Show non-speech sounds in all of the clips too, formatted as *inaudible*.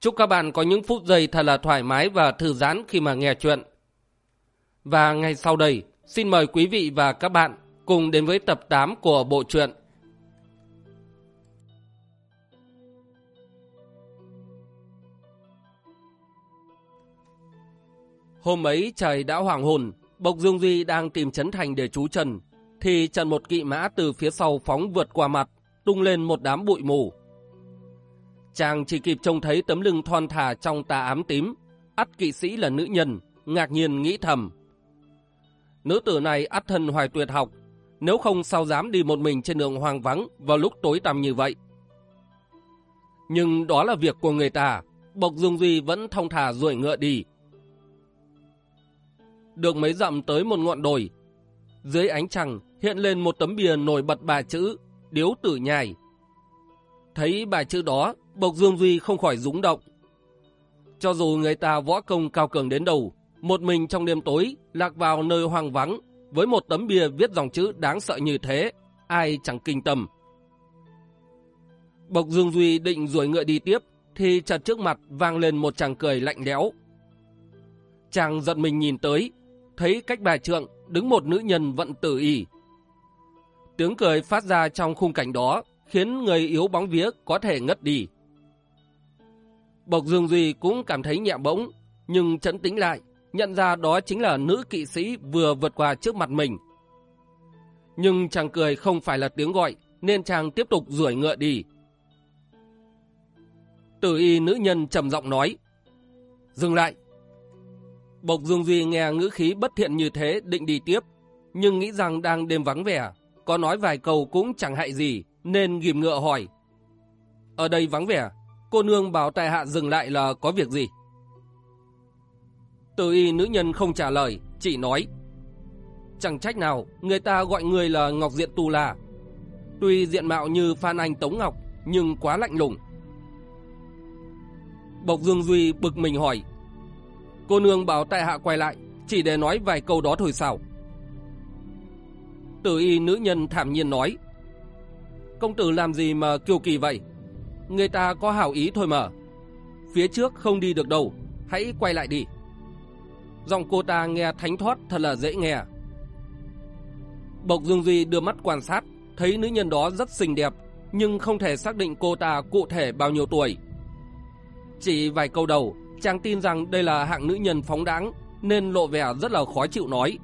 Chúc các bạn có những phút giây thật là thoải mái và thư giãn khi mà nghe chuyện. Và ngay sau đây, xin mời quý vị và các bạn cùng đến với tập 8 của bộ truyện. Hôm ấy trời đã hoàng hồn, Bộc Dương Duy đang tìm Trấn Thành để trú trần, thì trần một kỵ mã từ phía sau phóng vượt qua mặt, tung lên một đám bụi mù. Chàng chỉ kịp trông thấy tấm lưng thon thả trong tà ám tím, ắt kỵ sĩ là nữ nhân, ngạc nhiên nghĩ thầm. Nữ tử này ắt thân hoài tuyệt học, nếu không sao dám đi một mình trên đường hoang vắng vào lúc tối tăm như vậy. Nhưng đó là việc của người ta, Bộc Dương Duy vẫn thong thả ruổi ngựa đi. Được mấy dặm tới một ngọn đồi, dưới ánh trăng hiện lên một tấm bìa nổi bật bà chữ Điếu Tử Nhài. Thấy bài chữ đó, Bộc Dương Duy không khỏi rúng động. Cho dù người ta võ công cao cường đến đầu, một mình trong đêm tối, lạc vào nơi hoang vắng, với một tấm bia viết dòng chữ đáng sợ như thế, ai chẳng kinh tâm. Bộc Dương Duy định đuổi ngựa đi tiếp, thì chợt trước mặt vang lên một chàng cười lạnh lẽo. Chàng giận mình nhìn tới, thấy cách bài trượng đứng một nữ nhân vận tử y. Tiếng cười phát ra trong khung cảnh đó khiến người yếu bóng vía có thể ngất đi. Bộc Dương Duy cũng cảm thấy nhẹ bỗng, nhưng chấn tính lại, nhận ra đó chính là nữ kỵ sĩ vừa vượt qua trước mặt mình. Nhưng chàng cười không phải là tiếng gọi, nên chàng tiếp tục rủi ngựa đi. Tử y nữ nhân trầm giọng nói, Dừng lại. Bộc Dương Duy nghe ngữ khí bất thiện như thế định đi tiếp, nhưng nghĩ rằng đang đêm vắng vẻ, có nói vài câu cũng chẳng hại gì, nên ghim ngựa hỏi. Ở đây vắng vẻ, cô nương bảo tại hạ dừng lại là có việc gì? Từ y nữ nhân không trả lời, chỉ nói. Chẳng trách nào, người ta gọi người là Ngọc Diện Tu La. Tuy diện mạo như Phan Anh Tống Ngọc, nhưng quá lạnh lùng. Bộc Dương Duy bực mình hỏi. Cô nương bảo tại hạ quay lại, chỉ để nói vài câu đó thôi sao? Tử y nữ nhân thảm nhiên nói. Công tử làm gì mà kiêu kỳ vậy? Người ta có hảo ý thôi mà. Phía trước không đi được đâu, hãy quay lại đi. Giọng cô ta nghe thánh thoát thật là dễ nghe. Bộc Dương Duy đưa mắt quan sát, thấy nữ nhân đó rất xinh đẹp, nhưng không thể xác định cô ta cụ thể bao nhiêu tuổi. Chỉ vài câu đầu, chàng tin rằng đây là hạng nữ nhân phóng đáng, nên lộ vẻ rất là khó chịu nói.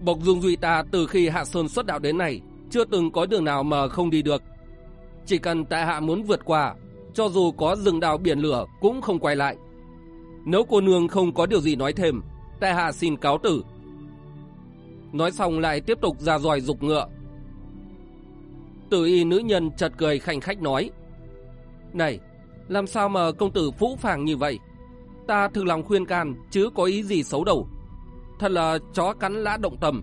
Bộc Dương Duy ta từ khi Hạ Sơn xuất đạo đến nay, chưa từng có đường nào mà không đi được. Chỉ cần tại hạ muốn vượt qua, cho dù có rừng đào biển lửa cũng không quay lại. Nếu cô nương không có điều gì nói thêm, tại hạ xin cáo tử. Nói xong lại tiếp tục ra dòi dục ngựa. Tử y nữ nhân chật cười khanh khách nói. Này, làm sao mà công tử phũ phàng như vậy? Ta thực lòng khuyên can, chứ có ý gì xấu đầu. Thật là chó cắn lã động tầm.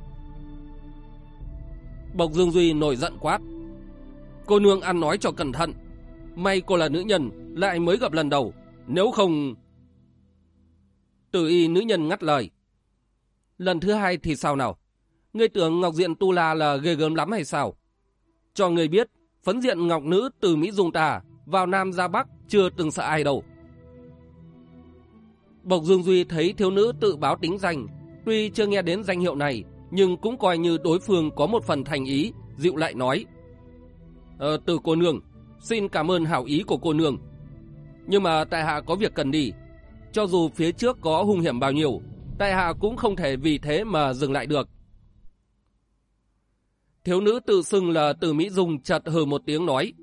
Bộc Dương Duy nổi giận quát. Cô nương ăn nói cho cẩn thận. May cô là nữ nhân, lại mới gặp lần đầu. Nếu không... Tử y nữ nhân ngắt lời. Lần thứ hai thì sao nào? Ngươi tưởng Ngọc Diện Tu La là ghê gớm lắm hay sao? Cho người biết, phấn diện Ngọc Nữ từ Mỹ Dung tà vào Nam ra Bắc chưa từng sợ ai đâu. Bộc Dương Duy thấy thiếu nữ tự báo tính danh, tuy chưa nghe đến danh hiệu này, nhưng cũng coi như đối phương có một phần thành ý, dịu lại nói. Ờ, từ cô nương, xin cảm ơn hảo ý của cô nương. Nhưng mà tại hạ có việc cần đi. Cho dù phía trước có hung hiểm bao nhiêu, tại hạ cũng không thể vì thế mà dừng lại được. Thiếu nữ tự xưng là từ Mỹ Dung chật hừ một tiếng nói.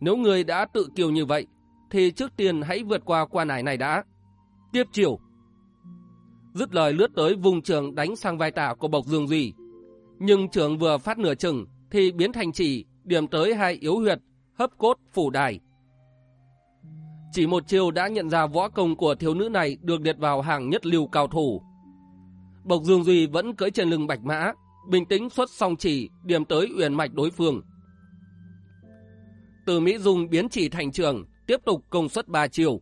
Nếu người đã tự kiều như vậy, thì trước tiên hãy vượt qua quan ải này đã. Tiếp chiều. Dứt lời lướt tới vùng trường đánh sang vai tả của Bộc Dương Duy. Nhưng trường vừa phát nửa chừng thì biến thành chỉ điểm tới hai yếu huyệt, hấp cốt, phủ đài. Chỉ một chiều đã nhận ra võ công của thiếu nữ này được liệt vào hàng nhất lưu cao thủ. Bộc Dương Duy vẫn cưỡi trên lưng bạch mã, bình tĩnh xuất song chỉ, điểm tới uyển mạch đối phương. Từ Mỹ Dung biến chỉ thành trường, tiếp tục công suất ba chiều.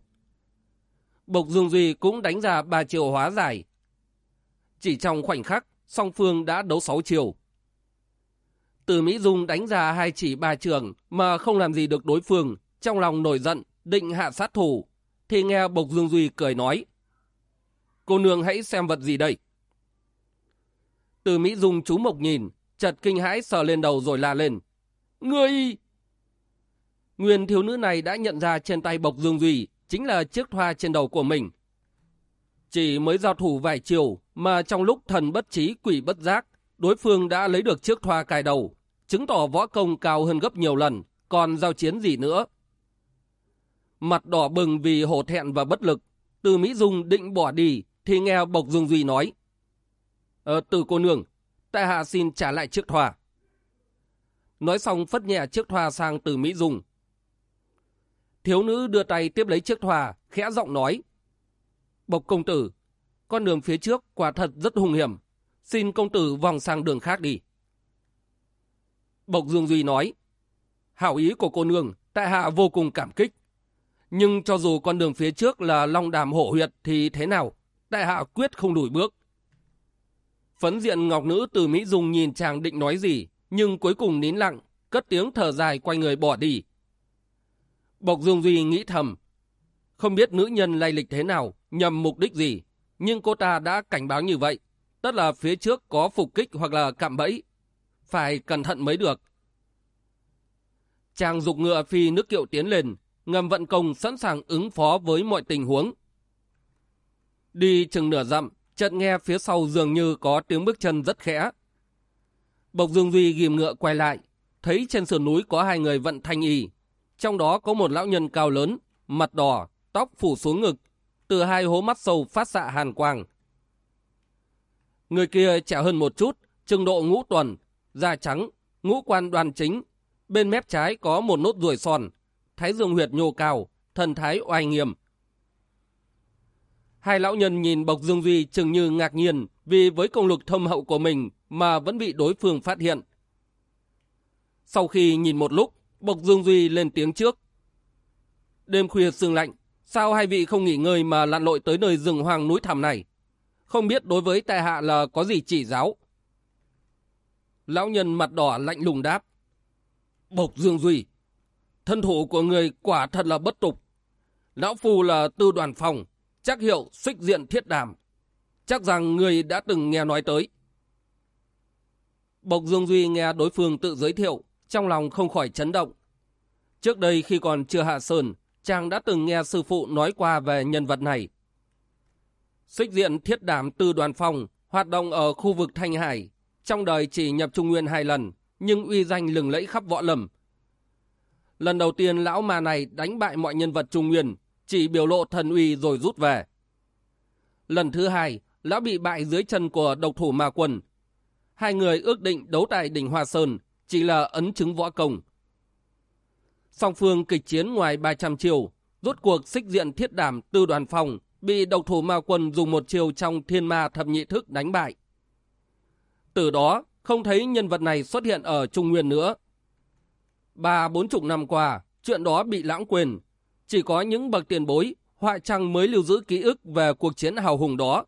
Bộc Dương Duy cũng đánh ra ba chiều hóa giải. Chỉ trong khoảnh khắc, song phương đã đấu sáu chiều. Từ Mỹ Dung đánh ra hai chỉ ba trường mà không làm gì được đối phương, trong lòng nổi giận, định hạ sát thủ, thì nghe Bộc Dương Duy cười nói. Cô nương hãy xem vật gì đây. Từ Mỹ Dung chú mộc nhìn, chật kinh hãi sờ lên đầu rồi la lên. Ngươi! Nguyên thiếu nữ này đã nhận ra trên tay Bộc Dương Duy chính là chiếc thoa trên đầu của mình. Chỉ mới giao thủ vài chiều mà trong lúc thần bất trí quỷ bất giác, đối phương đã lấy được chiếc thoa cài đầu, chứng tỏ võ công cao hơn gấp nhiều lần, còn giao chiến gì nữa. Mặt đỏ bừng vì hổ thẹn và bất lực, từ Mỹ Dung định bỏ đi thì nghe Bộc Dương Duy nói. Ờ, từ cô nương, tại hạ xin trả lại chiếc thoa. Nói xong phất nhẹ chiếc thoa sang từ Mỹ Dung. Thiếu nữ đưa tay tiếp lấy chiếc thoa, khẽ giọng nói. Bộc công tử, con đường phía trước quả thật rất hung hiểm. Xin công tử vòng sang đường khác đi. Bộc Dương Duy nói. Hảo ý của cô nương, tại hạ vô cùng cảm kích. Nhưng cho dù con đường phía trước là long đàm hổ huyệt thì thế nào, tại hạ quyết không đuổi bước. Phấn diện ngọc nữ từ Mỹ Dung nhìn chàng định nói gì, nhưng cuối cùng nín lặng, cất tiếng thở dài quay người bỏ đi. Bộc Dương Duy nghĩ thầm, không biết nữ nhân lay lịch thế nào, nhằm mục đích gì, nhưng cô ta đã cảnh báo như vậy, tất là phía trước có phục kích hoặc là cạm bẫy, phải cẩn thận mới được. Chàng dục ngựa phi nước kiệu tiến lên, ngầm vận công sẵn sàng ứng phó với mọi tình huống. Đi chừng nửa dặm, chợt nghe phía sau dường như có tiếng bước chân rất khẽ. Bộc Dương Duy ghim ngựa quay lại, thấy trên sườn núi có hai người vận thanh y. Trong đó có một lão nhân cao lớn, mặt đỏ, tóc phủ xuống ngực, từ hai hố mắt sâu phát xạ hàn quang. Người kia trẻ hơn một chút, trừng độ ngũ tuần, da trắng, ngũ quan đoàn chính. Bên mép trái có một nốt ruồi son, thái dương huyệt nhô cao, thần thái oai nghiêm. Hai lão nhân nhìn Bộc Dương Duy chừng như ngạc nhiên vì với công lực thâm hậu của mình mà vẫn bị đối phương phát hiện. Sau khi nhìn một lúc, Bộc Dương Duy lên tiếng trước. Đêm khuya sương lạnh, sao hai vị không nghỉ ngơi mà lặn lội tới nơi rừng hoang núi thẳm này? Không biết đối với tài hạ là có gì chỉ giáo? Lão nhân mặt đỏ lạnh lùng đáp. Bộc Dương Duy, thân thủ của người quả thật là bất tục. Lão Phu là tư đoàn phòng, chắc hiệu xích diện thiết đàm. Chắc rằng người đã từng nghe nói tới. Bộc Dương Duy nghe đối phương tự giới thiệu, trong lòng không khỏi chấn động. Trước đây khi còn chưa hạ sơn, chàng đã từng nghe sư phụ nói qua về nhân vật này. Xích diện thiết đảm tư đoàn phòng, hoạt động ở khu vực Thanh Hải, trong đời chỉ nhập Trung Nguyên hai lần, nhưng uy danh lừng lẫy khắp võ lầm. Lần đầu tiên lão mà này đánh bại mọi nhân vật Trung Nguyên, chỉ biểu lộ thần uy rồi rút về. Lần thứ hai, lão bị bại dưới chân của độc thủ ma quân. Hai người ước định đấu tại đỉnh Hoa Sơn, chỉ là ấn chứng võ công. Song phương kịch chiến ngoài 300 chiều, rốt cuộc xích diện thiết đảm tư đoàn phòng bị độc thủ ma quân dùng một chiều trong thiên ma thập nhị thức đánh bại. Từ đó, không thấy nhân vật này xuất hiện ở Trung Nguyên nữa. Ba bốn chục năm qua, chuyện đó bị lãng quên. Chỉ có những bậc tiền bối, họa trăng mới lưu giữ ký ức về cuộc chiến hào hùng đó.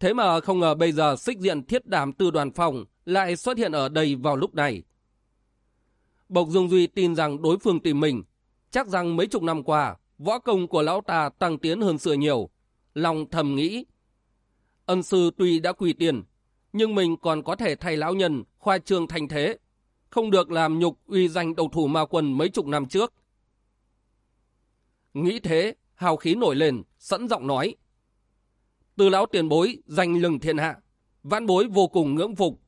Thế mà không ngờ bây giờ xích diện thiết đảm tư đoàn phòng lại xuất hiện ở đây vào lúc này. Bộc Dương Duy tin rằng đối phương tìm mình, chắc rằng mấy chục năm qua, võ công của lão ta tăng tiến hơn xưa nhiều. Lòng thầm nghĩ, ân sư tuy đã quỳ tiền, nhưng mình còn có thể thay lão nhân khoa trương thành thế, không được làm nhục uy danh đầu thủ ma quân mấy chục năm trước. Nghĩ thế, hào khí nổi lên, sẵn giọng nói. Từ lão tiền bối, danh lừng thiên hạ, vãn bối vô cùng ngưỡng phục.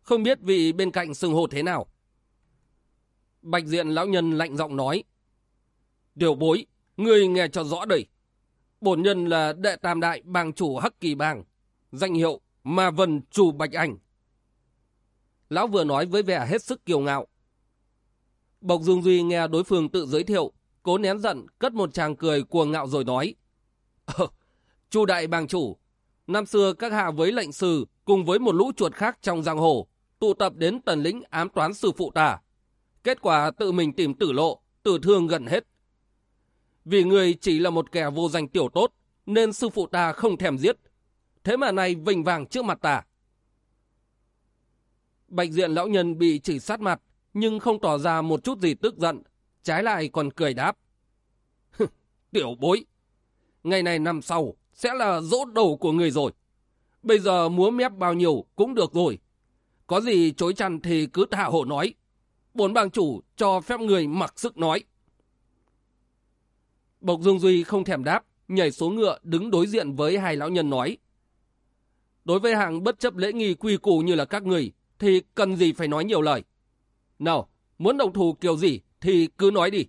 Không biết vị bên cạnh sừng hồ thế nào. Bạch diện lão nhân lạnh giọng nói. Điều bối, ngươi nghe cho rõ đây. Bổn nhân là đệ tam đại bang chủ Hắc Kỳ Bang, danh hiệu Ma Vân Chủ Bạch Anh. Lão vừa nói với vẻ hết sức kiêu ngạo. Bộc Dương Duy nghe đối phương tự giới thiệu, cố nén giận, cất một tràng cười cuồng ngạo rồi nói. Ờ, Chu đại bang chủ, năm xưa các hạ với lệnh sư cùng với một lũ chuột khác trong giang hồ, tụ tập đến tần lĩnh ám toán sư phụ ta. Kết quả tự mình tìm tử lộ, tử thương gần hết. Vì người chỉ là một kẻ vô danh tiểu tốt, nên sư phụ ta không thèm giết. Thế mà này vinh vàng trước mặt ta. Bạch diện lão nhân bị chỉ sát mặt, nhưng không tỏ ra một chút gì tức giận, trái lại còn cười đáp. *laughs* Tiểu bối, ngày này năm sau sẽ là dỗ đầu của người rồi. Bây giờ múa mép bao nhiêu cũng được rồi. Có gì chối chăn thì cứ thả hộ nói. Bốn bang chủ cho phép người mặc sức nói. Bộc Dương Duy không thèm đáp, nhảy xuống ngựa đứng đối diện với hai lão nhân nói. Đối với hạng bất chấp lễ nghi quy củ như là các người, thì cần gì phải nói nhiều lời. Nào, muốn đồng thủ kiểu gì thì cứ nói đi.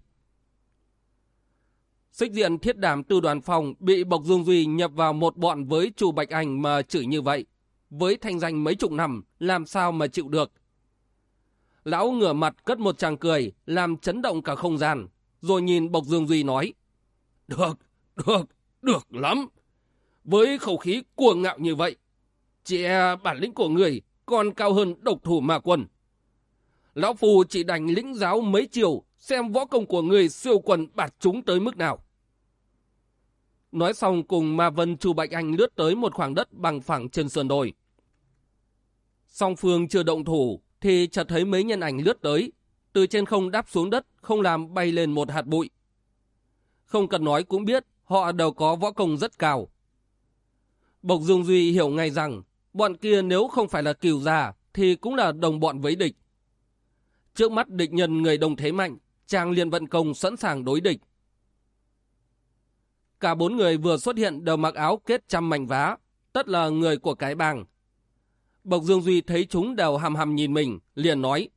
Xích diện thiết đảm tư đoàn phòng bị Bộc Dương Duy nhập vào một bọn với chủ Bạch Anh mà chửi như vậy. Với thanh danh mấy chục năm, làm sao mà chịu được. Lão ngửa mặt cất một tràng cười, làm chấn động cả không gian, rồi nhìn Bộc Dương Duy nói. Được, được, được lắm. Với khẩu khí cuồng ngạo như vậy, chị e bản lĩnh của người còn cao hơn độc thủ mà quần Lão Phù chỉ đành lĩnh giáo mấy chiều xem võ công của người siêu quần bạt chúng tới mức nào. Nói xong cùng Ma Vân Chu Bạch Anh lướt tới một khoảng đất bằng phẳng trên sườn đồi. Song phương chưa động thủ thì chợt thấy mấy nhân ảnh lướt tới, từ trên không đáp xuống đất, không làm bay lên một hạt bụi. Không cần nói cũng biết, họ đều có võ công rất cao. Bộc Dương Duy hiểu ngay rằng, bọn kia nếu không phải là kiều già, thì cũng là đồng bọn với địch. Trước mắt địch nhân người đồng thế mạnh, chàng liền vận công sẵn sàng đối địch. Cả bốn người vừa xuất hiện đều mặc áo kết trăm mảnh vá, tất là người của cái bang. Bộc Dương Duy thấy chúng đều hầm hầm nhìn mình, liền nói.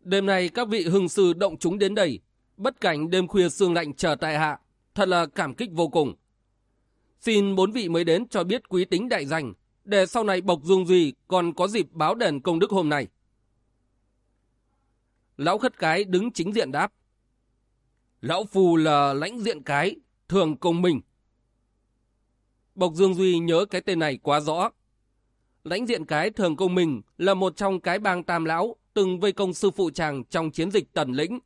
Đêm nay các vị hưng sư động chúng đến đây, bất cảnh đêm khuya sương lạnh chờ tại hạ, thật là cảm kích vô cùng. Xin bốn vị mới đến cho biết quý tính đại danh, để sau này Bộc Dương Duy còn có dịp báo đền công đức hôm nay. Lão khất cái đứng chính diện đáp. Lão Phù là lãnh diện cái, thường công minh. Bộc Dương Duy nhớ cái tên này quá rõ. Lãnh diện cái thường công minh là một trong cái bang tam lão từng vây công sư phụ chàng trong chiến dịch tần lĩnh.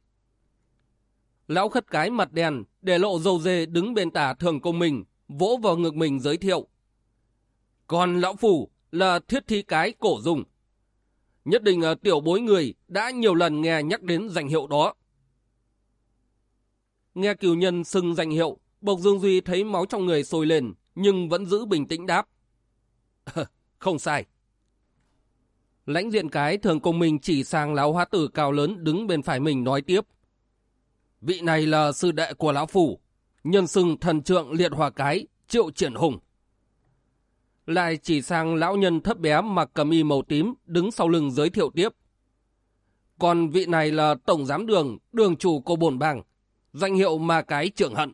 Lão khất cái mặt đen để lộ dầu dê đứng bên tả thường công mình vỗ vào ngực mình giới thiệu. Còn lão phủ là thiết thi cái cổ dùng. Nhất định ờ, tiểu bối người đã nhiều lần nghe nhắc đến danh hiệu đó. Nghe cửu nhân xưng danh hiệu, Bộc Dương Duy thấy máu trong người sôi lên, nhưng vẫn giữ bình tĩnh đáp. không sai. Lãnh diện cái thường công mình chỉ sang lão hóa tử cao lớn đứng bên phải mình nói tiếp. Vị này là sư đệ của lão phủ, nhân xưng thần trượng liệt hòa cái, triệu triển hùng. Lại chỉ sang lão nhân thấp bé mặc cầm y màu tím đứng sau lưng giới thiệu tiếp. Còn vị này là tổng giám đường, đường chủ của bồn bang, danh hiệu mà cái trưởng hận.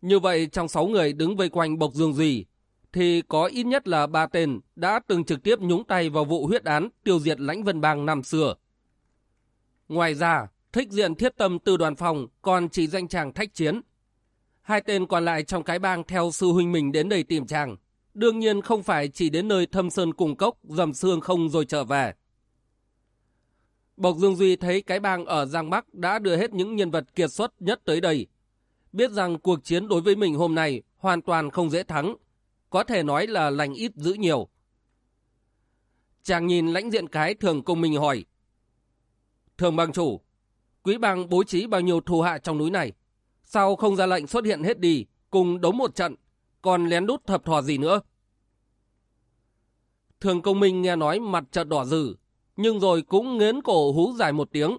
Như vậy trong sáu người đứng vây quanh bộc dương gì, thì có ít nhất là ba tên đã từng trực tiếp nhúng tay vào vụ huyết án tiêu diệt lãnh vân bang năm xưa. Ngoài ra, thích diện thiết tâm từ đoàn phòng còn chỉ danh chàng thách chiến. Hai tên còn lại trong cái bang theo sư huynh mình đến đây tìm chàng. Đương nhiên không phải chỉ đến nơi thâm sơn cùng cốc, dầm xương không rồi trở về. Bộc Dương Duy thấy cái bang ở Giang Bắc đã đưa hết những nhân vật kiệt xuất nhất tới đây. Biết rằng cuộc chiến đối với mình hôm nay hoàn toàn không dễ thắng, có thể nói là lành ít giữ nhiều. Chàng nhìn lãnh diện cái thường công mình hỏi. Thường bang chủ, quý bang bố trí bao nhiêu thù hạ trong núi này? Sao không ra lệnh xuất hiện hết đi, cùng đấu một trận, còn lén đút thập thò gì nữa? Thường công minh nghe nói mặt chợt đỏ rừ, nhưng rồi cũng nghiến cổ hú dài một tiếng.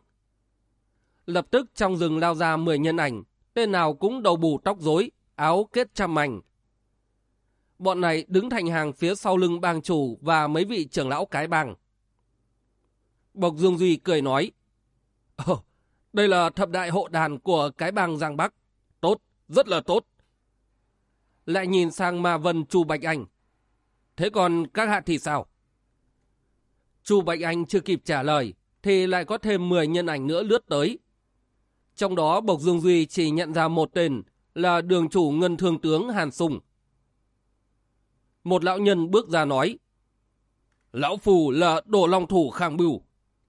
Lập tức trong rừng lao ra 10 nhân ảnh, tên nào cũng đầu bù tóc rối, áo kết trăm mảnh. Bọn này đứng thành hàng phía sau lưng bang chủ và mấy vị trưởng lão cái bang. Bộc Dương Duy cười nói, Ồ, đây là thập đại hộ đàn của cái bang Giang Bắc. Tốt, rất là tốt. Lại nhìn sang Ma Vân Chu Bạch Anh. Thế còn các hạ thì sao? Chu Bạch Anh chưa kịp trả lời, thì lại có thêm 10 nhân ảnh nữa lướt tới. Trong đó Bộc Dương Duy chỉ nhận ra một tên là đường chủ ngân thương tướng Hàn Sùng. Một lão nhân bước ra nói, Lão Phù là đồ long thủ khang bưu,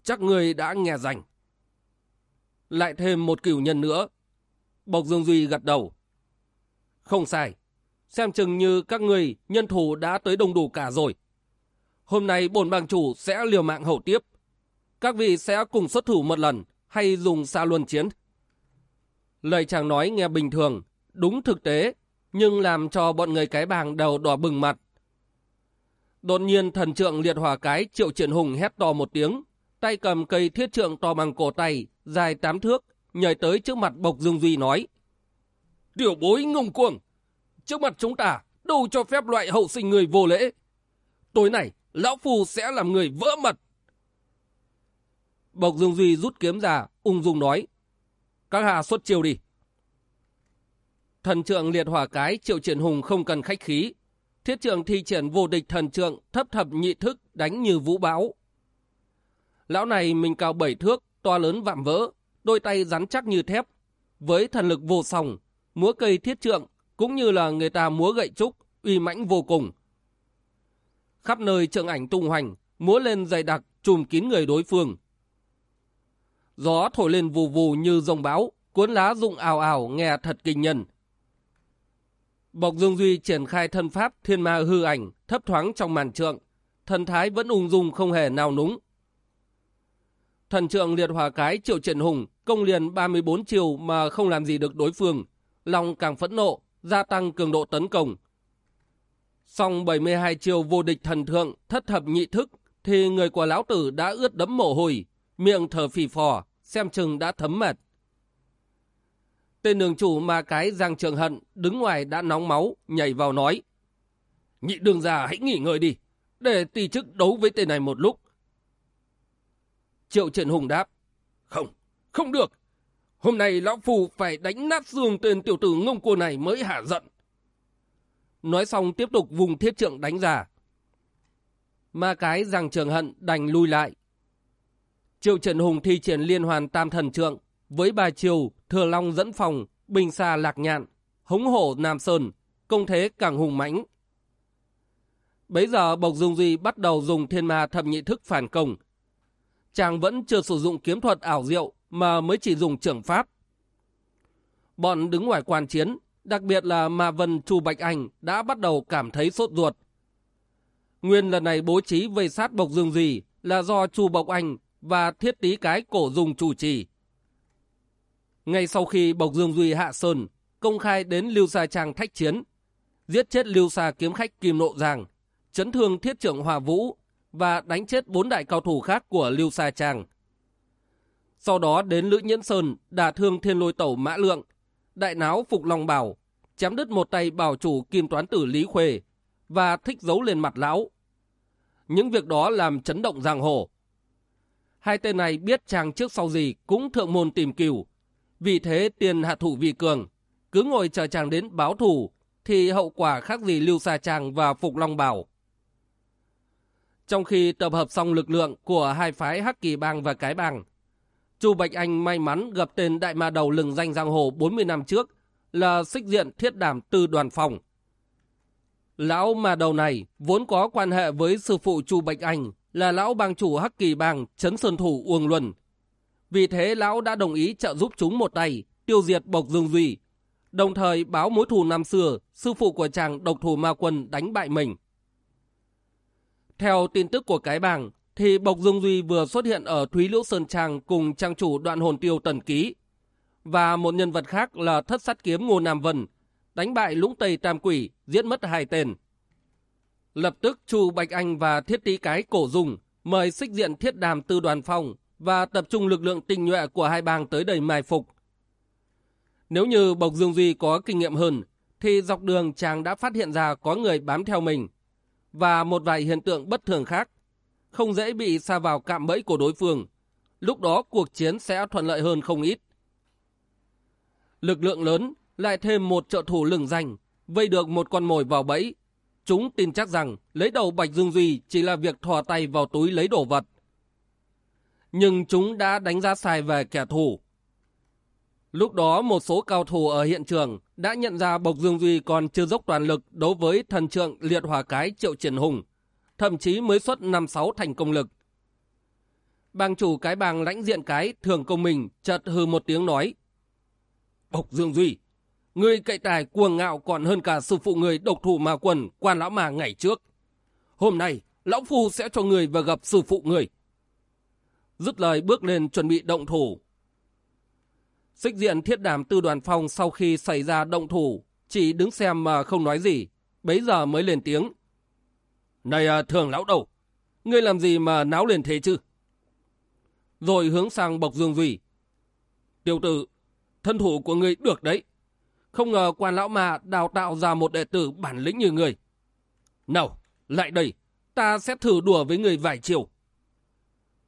chắc người đã nghe rành. Lại thêm một cửu nhân nữa. Bộc Dương Duy gật đầu. Không sai, xem chừng như các người nhân thủ đã tới đông đủ cả rồi. Hôm nay bổn bang chủ sẽ liều mạng hậu tiếp. Các vị sẽ cùng xuất thủ một lần hay dùng xa luân chiến. Lời chàng nói nghe bình thường, đúng thực tế, nhưng làm cho bọn người cái bàng đầu đỏ bừng mặt. Đột nhiên thần trượng liệt hỏa cái triệu triển hùng hét to một tiếng, tay cầm cây thiết trượng to bằng cổ tay, dài tám thước, nhảy tới trước mặt Bộc Dương Duy nói. Tiểu bối ngông cuồng, trước mặt chúng ta đâu cho phép loại hậu sinh người vô lễ. Tối nay, lão phù sẽ làm người vỡ mật. Bộc Dương Duy rút kiếm ra, ung dung nói. Các hạ xuất chiêu đi. Thần trượng liệt hỏa cái triệu triển hùng không cần khách khí. Thiết trượng thi triển vô địch thần trượng thấp thập nhị thức đánh như vũ bão. Lão này mình cao bảy thước, to lớn vạm vỡ, đôi tay rắn chắc như thép. Với thần lực vô song, múa cây thiết trượng cũng như là người ta múa gậy trúc, uy mãnh vô cùng. Khắp nơi trượng ảnh tung hoành, múa lên dày đặc, trùm kín người đối phương. Gió thổi lên vù vù như rồng bão, cuốn lá rụng ào ào nghe thật kinh nhân. Bộc Dương Duy triển khai thân pháp thiên ma hư ảnh, thấp thoáng trong màn trượng. Thần thái vẫn ung dung không hề nào núng. Thần trượng liệt hỏa cái triệu triển hùng, công liền 34 chiều mà không làm gì được đối phương. Lòng càng phẫn nộ, gia tăng cường độ tấn công. Xong 72 chiều vô địch thần thượng, thất thập nhị thức, thì người của lão tử đã ướt đẫm mồ hôi, miệng thở phì phò, xem chừng đã thấm mệt. Tên đường chủ mà cái Giang Trường Hận đứng ngoài đã nóng máu, nhảy vào nói. Nhị đường già hãy nghỉ ngơi đi, để tỷ chức đấu với tên này một lúc. Triệu Triển Hùng đáp. Không, không được. Hôm nay lão phù phải đánh nát xương tên tiểu tử ngông cua này mới hạ giận. Nói xong tiếp tục vùng thiết trượng đánh ra. Ma cái Giang Trường Hận đành lui lại. Triệu Trần Hùng thi triển liên hoàn tam thần trượng, với bà Triều, Thừa Long dẫn phòng, Bình Sa Lạc Nhạn, Hống Hổ Nam Sơn, công thế càng hùng mãnh. Bấy giờ Bộc Dung Duy bắt đầu dùng thiên ma thập nhị thức phản công. Chàng vẫn chưa sử dụng kiếm thuật ảo diệu mà mới chỉ dùng trưởng pháp. Bọn đứng ngoài quan chiến, đặc biệt là Ma Vân Chu Bạch Anh đã bắt đầu cảm thấy sốt ruột. Nguyên lần này bố trí vây sát Bộc Dương Duy là do Chu Bộc Anh và thiết tí cái cổ dùng chủ trì. Ngay sau khi Bộc Dương Duy hạ sơn, công khai đến Lưu Sa Trang thách chiến, giết chết Lưu Sa kiếm khách Kim Nộ Giang, chấn thương thiết trưởng Hòa Vũ và đánh chết bốn đại cao thủ khác của Lưu Sa Trang. Sau đó đến Lữ Nhẫn Sơn đả thương thiên lôi tẩu Mã Lượng, đại náo Phục Long Bảo, chém đứt một tay bảo chủ Kim Toán Tử Lý Khuê và thích giấu lên mặt lão. Những việc đó làm chấn động giang hồ. Hai tên này biết chàng trước sau gì cũng thượng môn tìm cửu. Vì thế tiền hạ thủ vì cường. Cứ ngồi chờ chàng đến báo thủ thì hậu quả khác gì Lưu Sa Tràng và Phục Long Bảo. Trong khi tập hợp xong lực lượng của hai phái Hắc Kỳ Bang và Cái Bang, Chu Bạch Anh may mắn gặp tên đại ma đầu lừng danh giang hồ 40 năm trước là xích diện thiết đảm tư đoàn phòng. Lão ma đầu này vốn có quan hệ với sư phụ Chu Bạch Anh là lão bang chủ Hắc Kỳ Bang Trấn Sơn Thủ Uông Luân. Vì thế lão đã đồng ý trợ giúp chúng một tay, tiêu diệt Bộc Dương Duy, đồng thời báo mối thù năm xưa, sư phụ của chàng độc thủ ma quân đánh bại mình. Theo tin tức của cái bảng, thì Bộc Dương Duy vừa xuất hiện ở Thúy Liễu Sơn Trang cùng trang chủ đoạn hồn tiêu Tần Ký, và một nhân vật khác là thất sát kiếm Ngô Nam Vân, đánh bại lũng Tây Tam Quỷ, giết mất hai tên. Lập tức Chu Bạch Anh và Thiết Tý Cái Cổ Dung mời xích diện thiết đàm tư đoàn phong và tập trung lực lượng tinh nhuệ của hai bang tới đầy mai phục. Nếu như Bộc Dương Duy có kinh nghiệm hơn, thì dọc đường chàng đã phát hiện ra có người bám theo mình và một vài hiện tượng bất thường khác, không dễ bị xa vào cạm bẫy của đối phương. Lúc đó cuộc chiến sẽ thuận lợi hơn không ít. Lực lượng lớn lại thêm một trợ thủ lừng danh, vây được một con mồi vào bẫy Chúng tin chắc rằng lấy đầu Bạch Dương Duy chỉ là việc thò tay vào túi lấy đồ vật. Nhưng chúng đã đánh giá sai về kẻ thù. Lúc đó một số cao thủ ở hiện trường đã nhận ra Bộc Dương Duy còn chưa dốc toàn lực đối với thần trượng liệt hỏa cái Triệu Triển Hùng, thậm chí mới xuất 5-6 thành công lực. Bang chủ cái bang lãnh diện cái thường công mình chợt hư một tiếng nói. Bộc Dương Duy, người cậy tài cuồng ngạo còn hơn cả sư phụ người độc thủ mà quần quan lão mà ngày trước. Hôm nay, lão phu sẽ cho người vào gặp sư phụ người. Dứt lời bước lên chuẩn bị động thủ. Xích diện thiết đàm tư đoàn phong sau khi xảy ra động thủ, chỉ đứng xem mà không nói gì, bấy giờ mới lên tiếng. Này à, thường lão đầu, ngươi làm gì mà náo lên thế chứ? Rồi hướng sang Bộc Dương Duy. Tiểu tử, thân thủ của ngươi được đấy. Không ngờ quan lão mà đào tạo ra một đệ tử bản lĩnh như người. Nào, lại đây, ta sẽ thử đùa với người vài chiều.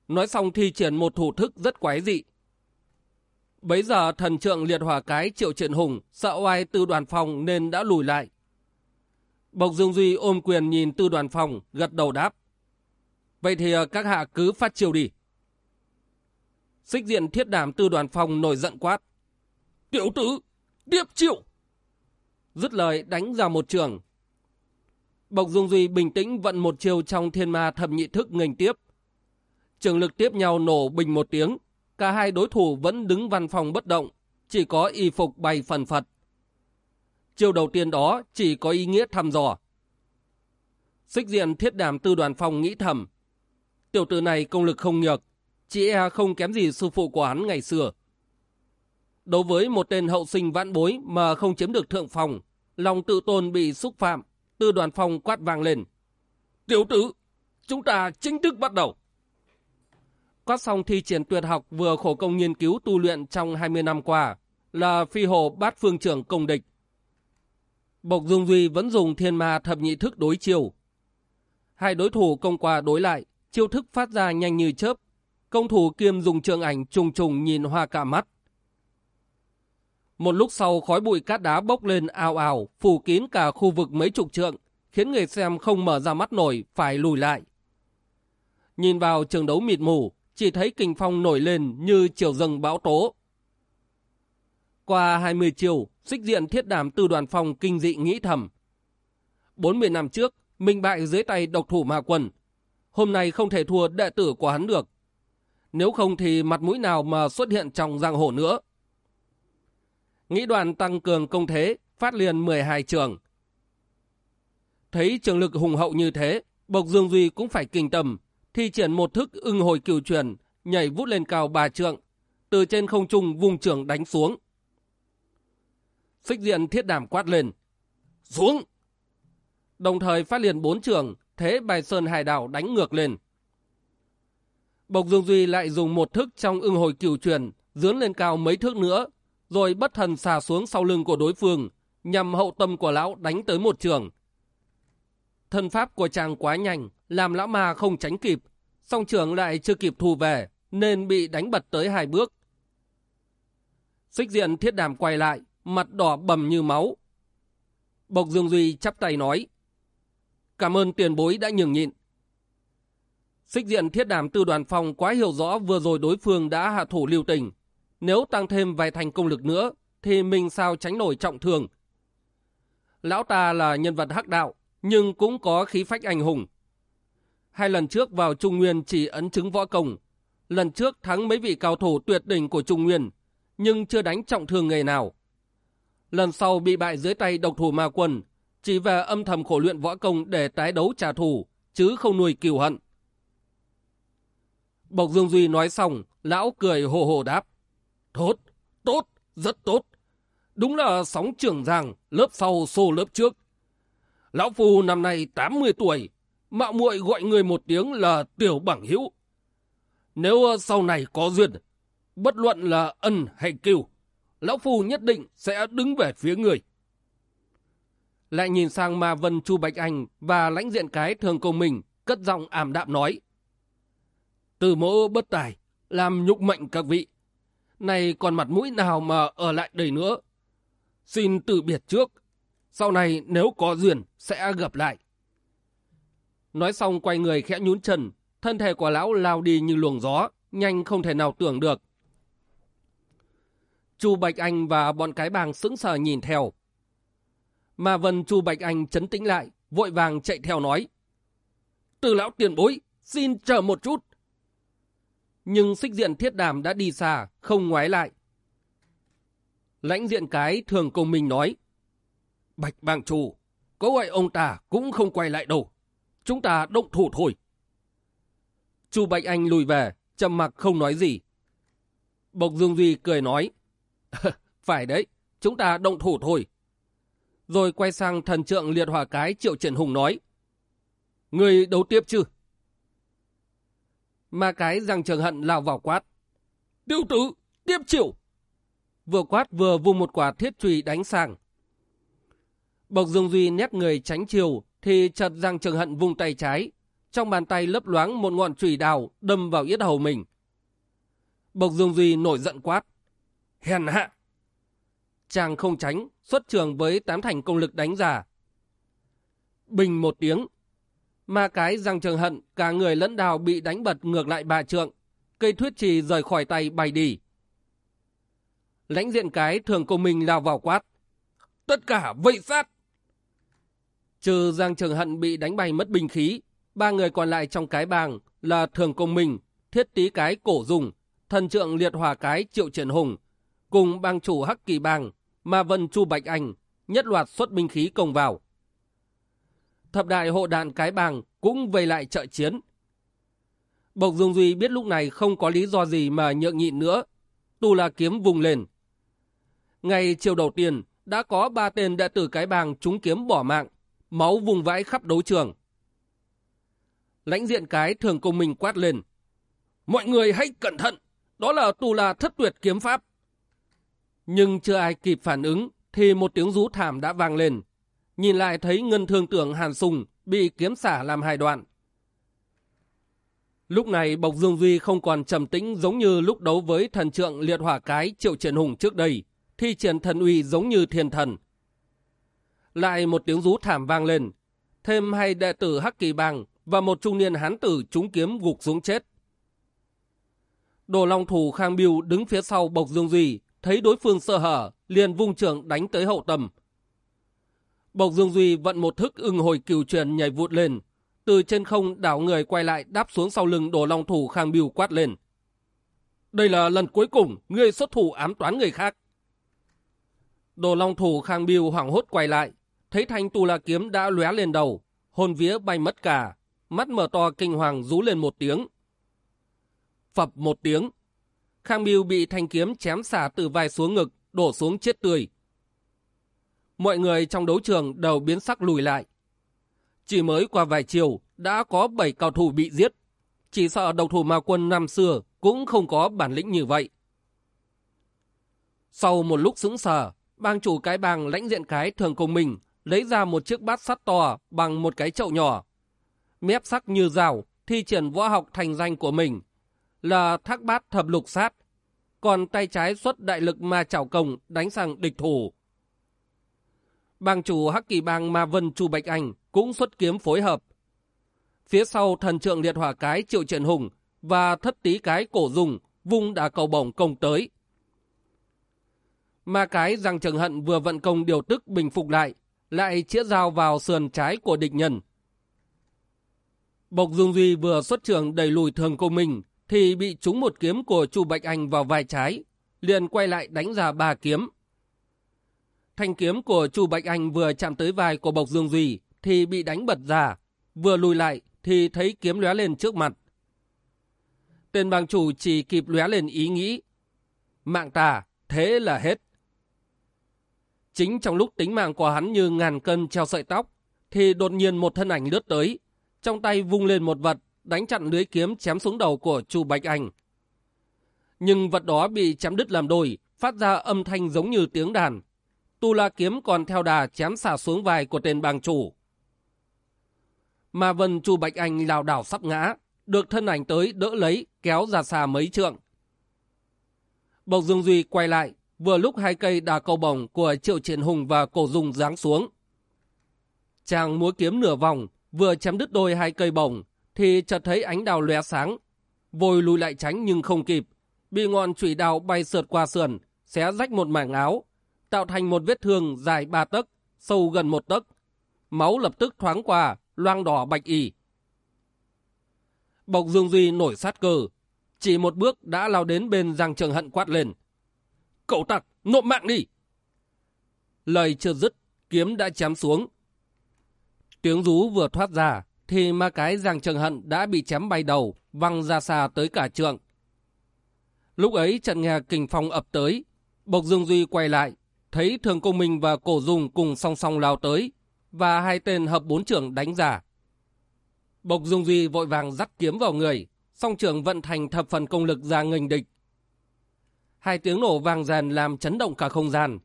Nói xong thi triển một thủ thức rất quái dị. Bấy giờ thần trượng liệt hỏa cái triệu triện hùng sợ oai tư đoàn phòng nên đã lùi lại. Bộc Dương Duy ôm quyền nhìn tư đoàn phòng, gật đầu đáp. Vậy thì ờ, các hạ cứ phát chiều đi. Xích diện thiết đảm tư đoàn phòng nổi giận quát. Tiểu tử, điệp chịu Dứt lời đánh ra một trường. Bộc Dương Duy bình tĩnh vận một chiều trong thiên ma thập nhị thức nghênh tiếp. Trường lực tiếp nhau nổ bình một tiếng. Cả hai đối thủ vẫn đứng văn phòng bất động, chỉ có y phục bay phần phật. Chiều đầu tiên đó chỉ có ý nghĩa thăm dò. Xích diện thiết đàm tư đoàn phòng nghĩ thầm. Tiểu tử này công lực không nhược, chị e không kém gì sư phụ của hắn ngày xưa. Đối với một tên hậu sinh vãn bối mà không chiếm được thượng phòng, lòng tự tôn bị xúc phạm, tư đoàn phòng quát vang lên. Tiểu tử, chúng ta chính thức bắt đầu. Quát xong thi triển tuyệt học vừa khổ công nghiên cứu tu luyện trong 20 năm qua là phi hồ bát phương trưởng công địch. Bộc Dung Duy vẫn dùng thiên ma thập nhị thức đối chiều Hai đối thủ công qua đối lại, chiêu thức phát ra nhanh như chớp. Công thủ kiêm dùng trường ảnh trùng trùng nhìn hoa cả mắt. Một lúc sau khói bụi cát đá bốc lên ào ào, phủ kín cả khu vực mấy chục trượng, khiến người xem không mở ra mắt nổi, phải lùi lại. Nhìn vào trường đấu mịt mù, chỉ thấy kình phong nổi lên như chiều dâng bão tố. Qua 20 chiều, xích diện thiết đàm tư đoàn phòng kinh dị nghĩ thầm. 40 năm trước, mình bại dưới tay độc thủ ma quân. Hôm nay không thể thua đệ tử của hắn được. Nếu không thì mặt mũi nào mà xuất hiện trong giang hồ nữa. Nghĩ đoàn tăng cường công thế, phát liền 12 trường. Thấy trường lực hùng hậu như thế, Bộc Dương Duy cũng phải kinh tầm, thi triển một thức ưng hồi cửu truyền, nhảy vút lên cao bà trượng, từ trên không trung vùng trường đánh xuống. Xích diện thiết đảm quát lên. Xuống! Đồng thời phát liền bốn trường, thế bài sơn hải đảo đánh ngược lên. Bộc Dương Duy lại dùng một thức trong ưng hồi cửu truyền, dướn lên cao mấy thước nữa, rồi bất thần xà xuống sau lưng của đối phương, nhằm hậu tâm của lão đánh tới một trường. Thân pháp của chàng quá nhanh, làm lão ma không tránh kịp, song trưởng lại chưa kịp thu về, nên bị đánh bật tới hai bước. Xích diện thiết đàm quay lại, mặt đỏ bầm như máu. Bộc Dương Duy chắp tay nói, cảm ơn tiền bối đã nhường nhịn. Xích diện thiết đàm tư đoàn phòng quá hiểu rõ vừa rồi đối phương đã hạ thủ lưu tình. Nếu tăng thêm vài thành công lực nữa, thì mình sao tránh nổi trọng thương. Lão ta là nhân vật hắc đạo, nhưng cũng có khí phách anh hùng. Hai lần trước vào Trung Nguyên chỉ ấn chứng võ công. Lần trước thắng mấy vị cao thủ tuyệt đỉnh của Trung Nguyên, nhưng chưa đánh trọng thương người nào. Lần sau bị bại dưới tay độc thủ ma quân, chỉ về âm thầm khổ luyện võ công để tái đấu trả thù, chứ không nuôi kiều hận. Bộc Dương Duy nói xong, lão cười hồ hồ đáp. Tốt, tốt, rất tốt. Đúng là sóng trưởng giang, lớp sau xô lớp trước. Lão Phu năm nay 80 tuổi, mạo muội gọi người một tiếng là tiểu bằng hữu. Nếu ờ, sau này có duyên, bất luận là ân hay kiều, Lão Phu nhất định sẽ đứng về phía người. Lại nhìn sang Ma Vân Chu Bạch Anh và lãnh diện cái thường công mình, cất giọng ảm đạm nói. Từ mỗ bất tài, làm nhục mệnh các vị. Này còn mặt mũi nào mà ở lại đây nữa. Xin từ biệt trước. Sau này nếu có duyên sẽ gặp lại. Nói xong quay người khẽ nhún chân, thân thể của lão lao đi như luồng gió, nhanh không thể nào tưởng được. Chu Bạch Anh và bọn cái bang sững sờ nhìn theo. Mà Vân Chu Bạch Anh chấn tĩnh lại, vội vàng chạy theo nói. Từ lão tiền bối, xin chờ một chút. Nhưng xích diện thiết đàm đã đi xa, không ngoái lại. Lãnh diện cái thường cùng mình nói. Bạch bang chủ, có gọi ông ta cũng không quay lại đâu. Chúng ta động thủ thôi. Chu Bạch Anh lùi về, trầm mặc không nói gì. Bộc Dương Duy cười nói. *laughs* Phải đấy, chúng ta động thủ thôi. Rồi quay sang thần trượng liệt hỏa cái Triệu Triển Hùng nói. Người đấu tiếp chứ? Mà cái răng trường hận lao vào quát. Tiêu tử, tiếp triệu! Vừa quát vừa vung một quả thiết trùy đánh sang. Bộc Dương Duy nét người tránh chiều thì chợt giang trường hận vung tay trái. Trong bàn tay lấp loáng một ngọn chùy đào đâm vào yết hầu mình. Bộc Dương Duy nổi giận quát. Hèn hạ! Chàng không tránh, xuất trường với tám thành công lực đánh giả. Bình một tiếng, mà cái giang trường hận, cả người lẫn đào bị đánh bật ngược lại bà trượng. Cây thuyết trì rời khỏi tay bay đi. Lãnh diện cái thường công minh lao vào quát. Tất cả vây sát! Trừ Giang Trường Hận bị đánh bay mất binh khí, ba người còn lại trong cái bàng là Thường Công Minh, Thiết Tý Cái Cổ Dùng, Thần Trượng Liệt Hòa Cái Triệu Triển Hùng, cùng bang chủ Hắc Kỳ Bang, Ma Vân Chu Bạch Anh, nhất loạt xuất binh khí công vào thập đại hộ đạn cái bàng cũng về lại trợ chiến. Bộc Dương Duy biết lúc này không có lý do gì mà nhượng nhịn nữa. Tu La kiếm vùng lên. Ngày chiều đầu tiên, đã có ba tên đệ tử cái bàng trúng kiếm bỏ mạng, máu vùng vãi khắp đấu trường. Lãnh diện cái thường công mình quát lên. Mọi người hãy cẩn thận, đó là tù là thất tuyệt kiếm pháp. Nhưng chưa ai kịp phản ứng, thì một tiếng rú thảm đã vang lên nhìn lại thấy ngân thương tưởng Hàn Sùng bị kiếm xả làm hai đoạn. Lúc này Bộc Dương Duy không còn trầm tĩnh giống như lúc đấu với thần trượng liệt hỏa cái triệu triển hùng trước đây, thi triển thần uy giống như thiên thần. Lại một tiếng rú thảm vang lên, thêm hai đệ tử Hắc Kỳ Bang và một trung niên hán tử trúng kiếm gục xuống chết. Đồ Long Thủ Khang Biêu đứng phía sau Bộc Dương Duy, thấy đối phương sơ hở, liền vung trường đánh tới hậu tầm, Bộc Dương Duy vận một thức ưng hồi cửu truyền nhảy vụt lên. Từ trên không đảo người quay lại đáp xuống sau lưng đồ long thủ khang biêu quát lên. Đây là lần cuối cùng ngươi xuất thủ ám toán người khác. Đồ long thủ khang biêu hoảng hốt quay lại. Thấy thanh tu la kiếm đã lóe lên đầu. Hồn vía bay mất cả. Mắt mở to kinh hoàng rú lên một tiếng. Phập một tiếng. Khang biêu bị thanh kiếm chém xả từ vai xuống ngực, đổ xuống chết tươi mọi người trong đấu trường đều biến sắc lùi lại. Chỉ mới qua vài chiều, đã có 7 cao thủ bị giết. Chỉ sợ đầu thủ ma quân năm xưa cũng không có bản lĩnh như vậy. Sau một lúc sững sờ, bang chủ cái bang lãnh diện cái thường cùng mình lấy ra một chiếc bát sắt to bằng một cái chậu nhỏ. Mép sắc như rào, thi triển võ học thành danh của mình là thác bát thập lục sát. Còn tay trái xuất đại lực ma chảo công đánh sang địch thủ. Bang chủ Hắc Kỳ Bang Ma Vân Chu Bạch Anh cũng xuất kiếm phối hợp. Phía sau thần trượng liệt hỏa cái Triệu Trần Hùng và thất tí cái cổ dùng vung đã cầu bổng công tới. Ma cái rằng Trần Hận vừa vận công điều tức bình phục lại, lại chĩa dao vào sườn trái của địch nhân. Bộc Dung Duy vừa xuất trường đẩy lùi thường công mình, thì bị trúng một kiếm của Chu Bạch Anh vào vai trái, liền quay lại đánh ra ba kiếm. Thanh kiếm của Chu Bạch Anh vừa chạm tới vai của Bộc Dương Duy thì bị đánh bật ra, vừa lùi lại thì thấy kiếm lóe lên trước mặt. Tên bang chủ chỉ kịp lóe lên ý nghĩ, mạng ta, thế là hết. Chính trong lúc tính mạng của hắn như ngàn cân treo sợi tóc, thì đột nhiên một thân ảnh lướt tới, trong tay vung lên một vật, đánh chặn lưới kiếm chém xuống đầu của Chu Bạch Anh. Nhưng vật đó bị chém đứt làm đôi, phát ra âm thanh giống như tiếng đàn, tu la kiếm còn theo đà chém xả xuống vai của tên bang chủ. Mà vân chu Bạch Anh lào đảo sắp ngã, được thân ảnh tới đỡ lấy, kéo ra xa mấy trượng. Bộc Dương Duy quay lại, vừa lúc hai cây đà cầu bồng của Triệu Triển Hùng và Cổ Dung giáng xuống. Chàng múa kiếm nửa vòng, vừa chém đứt đôi hai cây bồng thì chợt thấy ánh đào lóe sáng. Vội lùi lại tránh nhưng không kịp, bị ngọn chủy đào bay sượt qua sườn, xé rách một mảng áo, tạo thành một vết thương dài ba tấc, sâu gần một tấc. Máu lập tức thoáng qua, loang đỏ bạch y. Bộc Dương Duy nổi sát cơ, chỉ một bước đã lao đến bên Giang Trường Hận quát lên. Cậu tặc, nộp mạng đi! Lời chưa dứt, kiếm đã chém xuống. Tiếng rú vừa thoát ra, thì ma cái Giang Trần Hận đã bị chém bay đầu, văng ra xa tới cả trượng. Lúc ấy trận nghe kình phong ập tới, Bộc Dương Duy quay lại, thấy Thường Công Minh và Cổ Dung cùng song song lao tới, và hai tên hợp bốn trưởng đánh giả. Bộc Dương Duy vội vàng dắt kiếm vào người, song trưởng vận thành thập phần công lực ra nghênh địch. Hai tiếng nổ vang dàn làm chấn động cả không gian.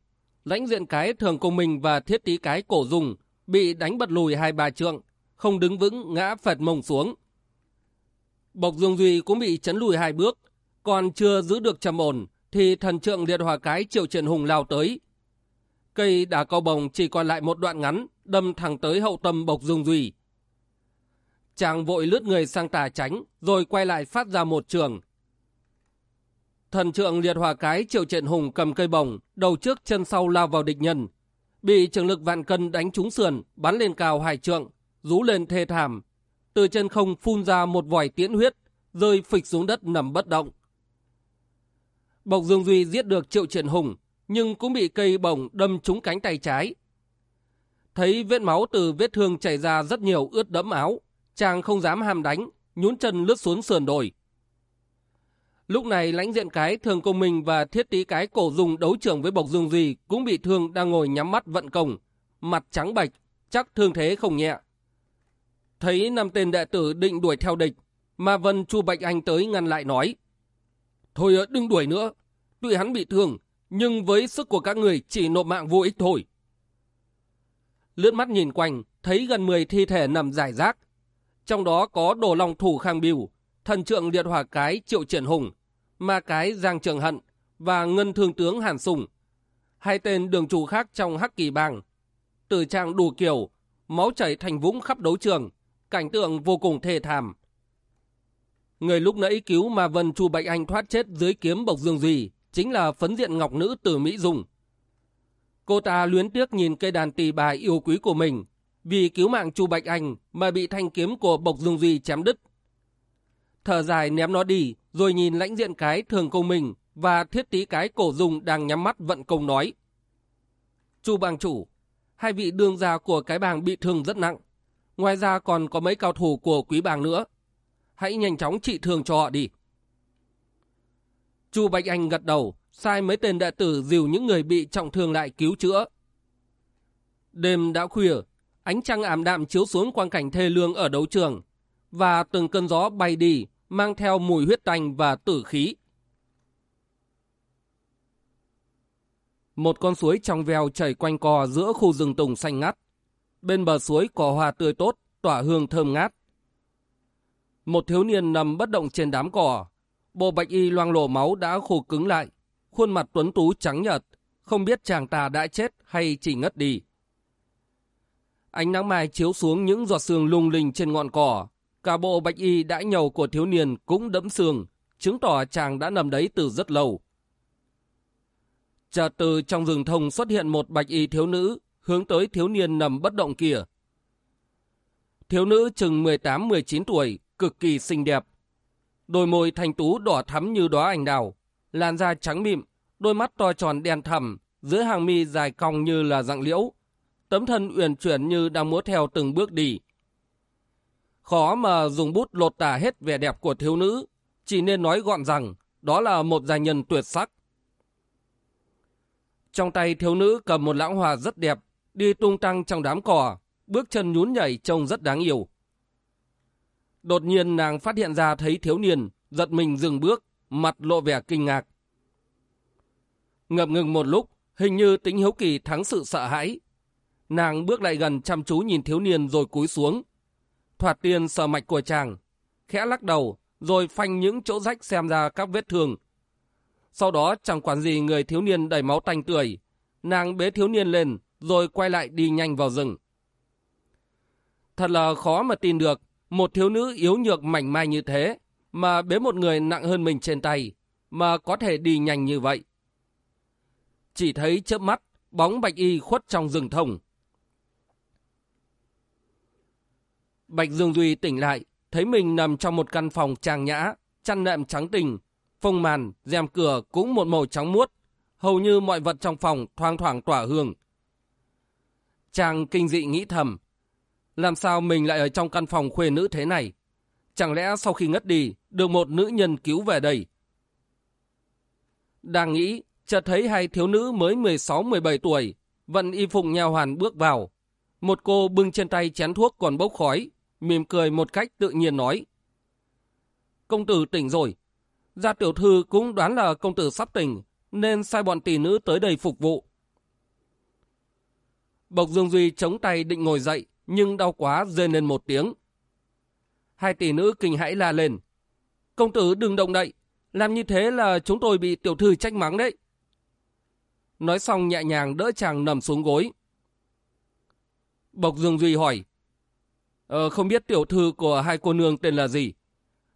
Lãnh diện cái Thường Công Minh và thiết tí cái Cổ dùng bị đánh bật lùi hai ba trượng, không đứng vững ngã phật mông xuống. Bộc Dương Duy cũng bị chấn lùi hai bước, còn chưa giữ được trầm ổn thì thần trượng liệt hòa cái triệu triển hùng lao tới. Cây đá cao bồng chỉ còn lại một đoạn ngắn, đâm thẳng tới hậu tâm Bộc Dương Duy. Chàng vội lướt người sang tà tránh, rồi quay lại phát ra một trường. Thần trượng liệt hòa cái triệu triện hùng cầm cây bồng, đầu trước chân sau lao vào địch nhân. Bị trường lực vạn cân đánh trúng sườn, bắn lên cao hải trượng, rú lên thê thảm. Từ chân không phun ra một vòi tiễn huyết, rơi phịch xuống đất nằm bất động. Bộc Dương Duy giết được Triệu triện Hùng, nhưng cũng bị cây bổng đâm trúng cánh tay trái. Thấy vết máu từ vết thương chảy ra rất nhiều ướt đẫm áo, chàng không dám ham đánh, nhún chân lướt xuống sườn đồi. Lúc này lãnh diện cái thường công minh và thiết tí cái cổ dùng đấu trưởng với Bộc Dương Duy cũng bị thương đang ngồi nhắm mắt vận công, mặt trắng bạch, chắc thương thế không nhẹ. Thấy năm tên đệ tử định đuổi theo địch, mà Vân Chu Bạch Anh tới ngăn lại nói. Thôi ờ, đừng đuổi nữa, tuy hắn bị thương, nhưng với sức của các người chỉ nộp mạng vô ích thôi. Lướt mắt nhìn quanh, thấy gần 10 thi thể nằm giải rác. Trong đó có đồ lòng thủ khang biểu thần trượng liệt hỏa cái triệu triển hùng, ma cái giang trường hận và ngân thương tướng hàn sùng. Hai tên đường chủ khác trong hắc kỳ bang. Từ trang đủ kiểu, máu chảy thành vũng khắp đấu trường, cảnh tượng vô cùng thê thảm. Người lúc nãy cứu mà Vân Chu Bạch Anh thoát chết dưới kiếm bộc dương duy chính là phấn diện ngọc nữ từ Mỹ Dung. Cô ta luyến tiếc nhìn cây đàn tỳ bà yêu quý của mình, vì cứu mạng Chu Bạch Anh mà bị thanh kiếm của bộc dương duy chém đứt. Thở dài ném nó đi, rồi nhìn lãnh diện cái thường công mình và thiết tí cái cổ dung đang nhắm mắt vận công nói. Chu bang chủ, hai vị đương gia của cái bang bị thương rất nặng. Ngoài ra còn có mấy cao thủ của quý bang nữa. Hãy nhanh chóng trị thương cho họ đi. Chu Bạch Anh gật đầu, sai mấy tên đệ tử dìu những người bị trọng thương lại cứu chữa. Đêm đã khuya, ánh trăng ảm đạm chiếu xuống quang cảnh thê lương ở đấu trường, và từng cơn gió bay đi, mang theo mùi huyết tanh và tử khí. Một con suối trong veo chảy quanh co giữa khu rừng tùng xanh ngắt. Bên bờ suối có hoa tươi tốt, tỏa hương thơm ngát. Một thiếu niên nằm bất động trên đám cỏ. Bộ bạch y loang lổ máu đã khô cứng lại. Khuôn mặt tuấn tú trắng nhợt. Không biết chàng ta đã chết hay chỉ ngất đi. Ánh nắng mai chiếu xuống những giọt sương lung linh trên ngọn cỏ. Cả bộ bạch y đã nhầu của thiếu niên cũng đẫm xương, chứng tỏ chàng đã nằm đấy từ rất lâu. Chợt từ trong rừng thông xuất hiện một bạch y thiếu nữ, hướng tới thiếu niên nằm bất động kia. Thiếu nữ chừng 18-19 tuổi, cực kỳ xinh đẹp. Đôi môi thanh tú đỏ thắm như đóa anh đào, làn da trắng mịn, đôi mắt to tròn đen thẳm, dưới hàng mi dài cong như là dạng liễu, tấm thân uyển chuyển như đang múa theo từng bước đi. Khó mà dùng bút lột tả hết vẻ đẹp của thiếu nữ, chỉ nên nói gọn rằng đó là một giai nhân tuyệt sắc. Trong tay thiếu nữ cầm một lãng hoa rất đẹp, đi tung tăng trong đám cỏ, bước chân nhún nhảy trông rất đáng yêu. Đột nhiên nàng phát hiện ra thấy thiếu niên, giật mình dừng bước, mặt lộ vẻ kinh ngạc. Ngập ngừng một lúc, hình như tính hiếu kỳ thắng sự sợ hãi. Nàng bước lại gần chăm chú nhìn thiếu niên rồi cúi xuống. Thoạt tiên sờ mạch của chàng, khẽ lắc đầu, rồi phanh những chỗ rách xem ra các vết thương. Sau đó chẳng quản gì người thiếu niên đầy máu tanh tươi, nàng bế thiếu niên lên, rồi quay lại đi nhanh vào rừng. Thật là khó mà tin được, một thiếu nữ yếu nhược mảnh mai như thế, mà bế một người nặng hơn mình trên tay, mà có thể đi nhanh như vậy. chỉ thấy chớp mắt, bóng bạch y khuất trong rừng thông. Bạch Dương Duy tỉnh lại, thấy mình nằm trong một căn phòng trang nhã, chăn nệm trắng tình, phông màn, rèm cửa cũng một màu trắng muốt, hầu như mọi vật trong phòng thoang thoảng tỏa hương. Chàng kinh dị nghĩ thầm, làm sao mình lại ở trong căn phòng khuê nữ thế này? Chẳng lẽ sau khi ngất đi, được một nữ nhân cứu về đây? Đang nghĩ, chợt thấy hai thiếu nữ mới 16-17 tuổi, vận y phụng nhà hoàn bước vào. Một cô bưng trên tay chén thuốc còn bốc khói, mỉm cười một cách tự nhiên nói. Công tử tỉnh rồi. Gia tiểu thư cũng đoán là công tử sắp tỉnh, nên sai bọn tỷ nữ tới đây phục vụ. Bộc Dương Duy chống tay định ngồi dậy, nhưng đau quá rên lên một tiếng. Hai tỷ nữ kinh hãi la lên. Công tử đừng động đậy, làm như thế là chúng tôi bị tiểu thư trách mắng đấy. Nói xong nhẹ nhàng đỡ chàng nằm xuống gối. Bộc Dương Duy hỏi. Ờ, không biết tiểu thư của hai cô nương tên là gì?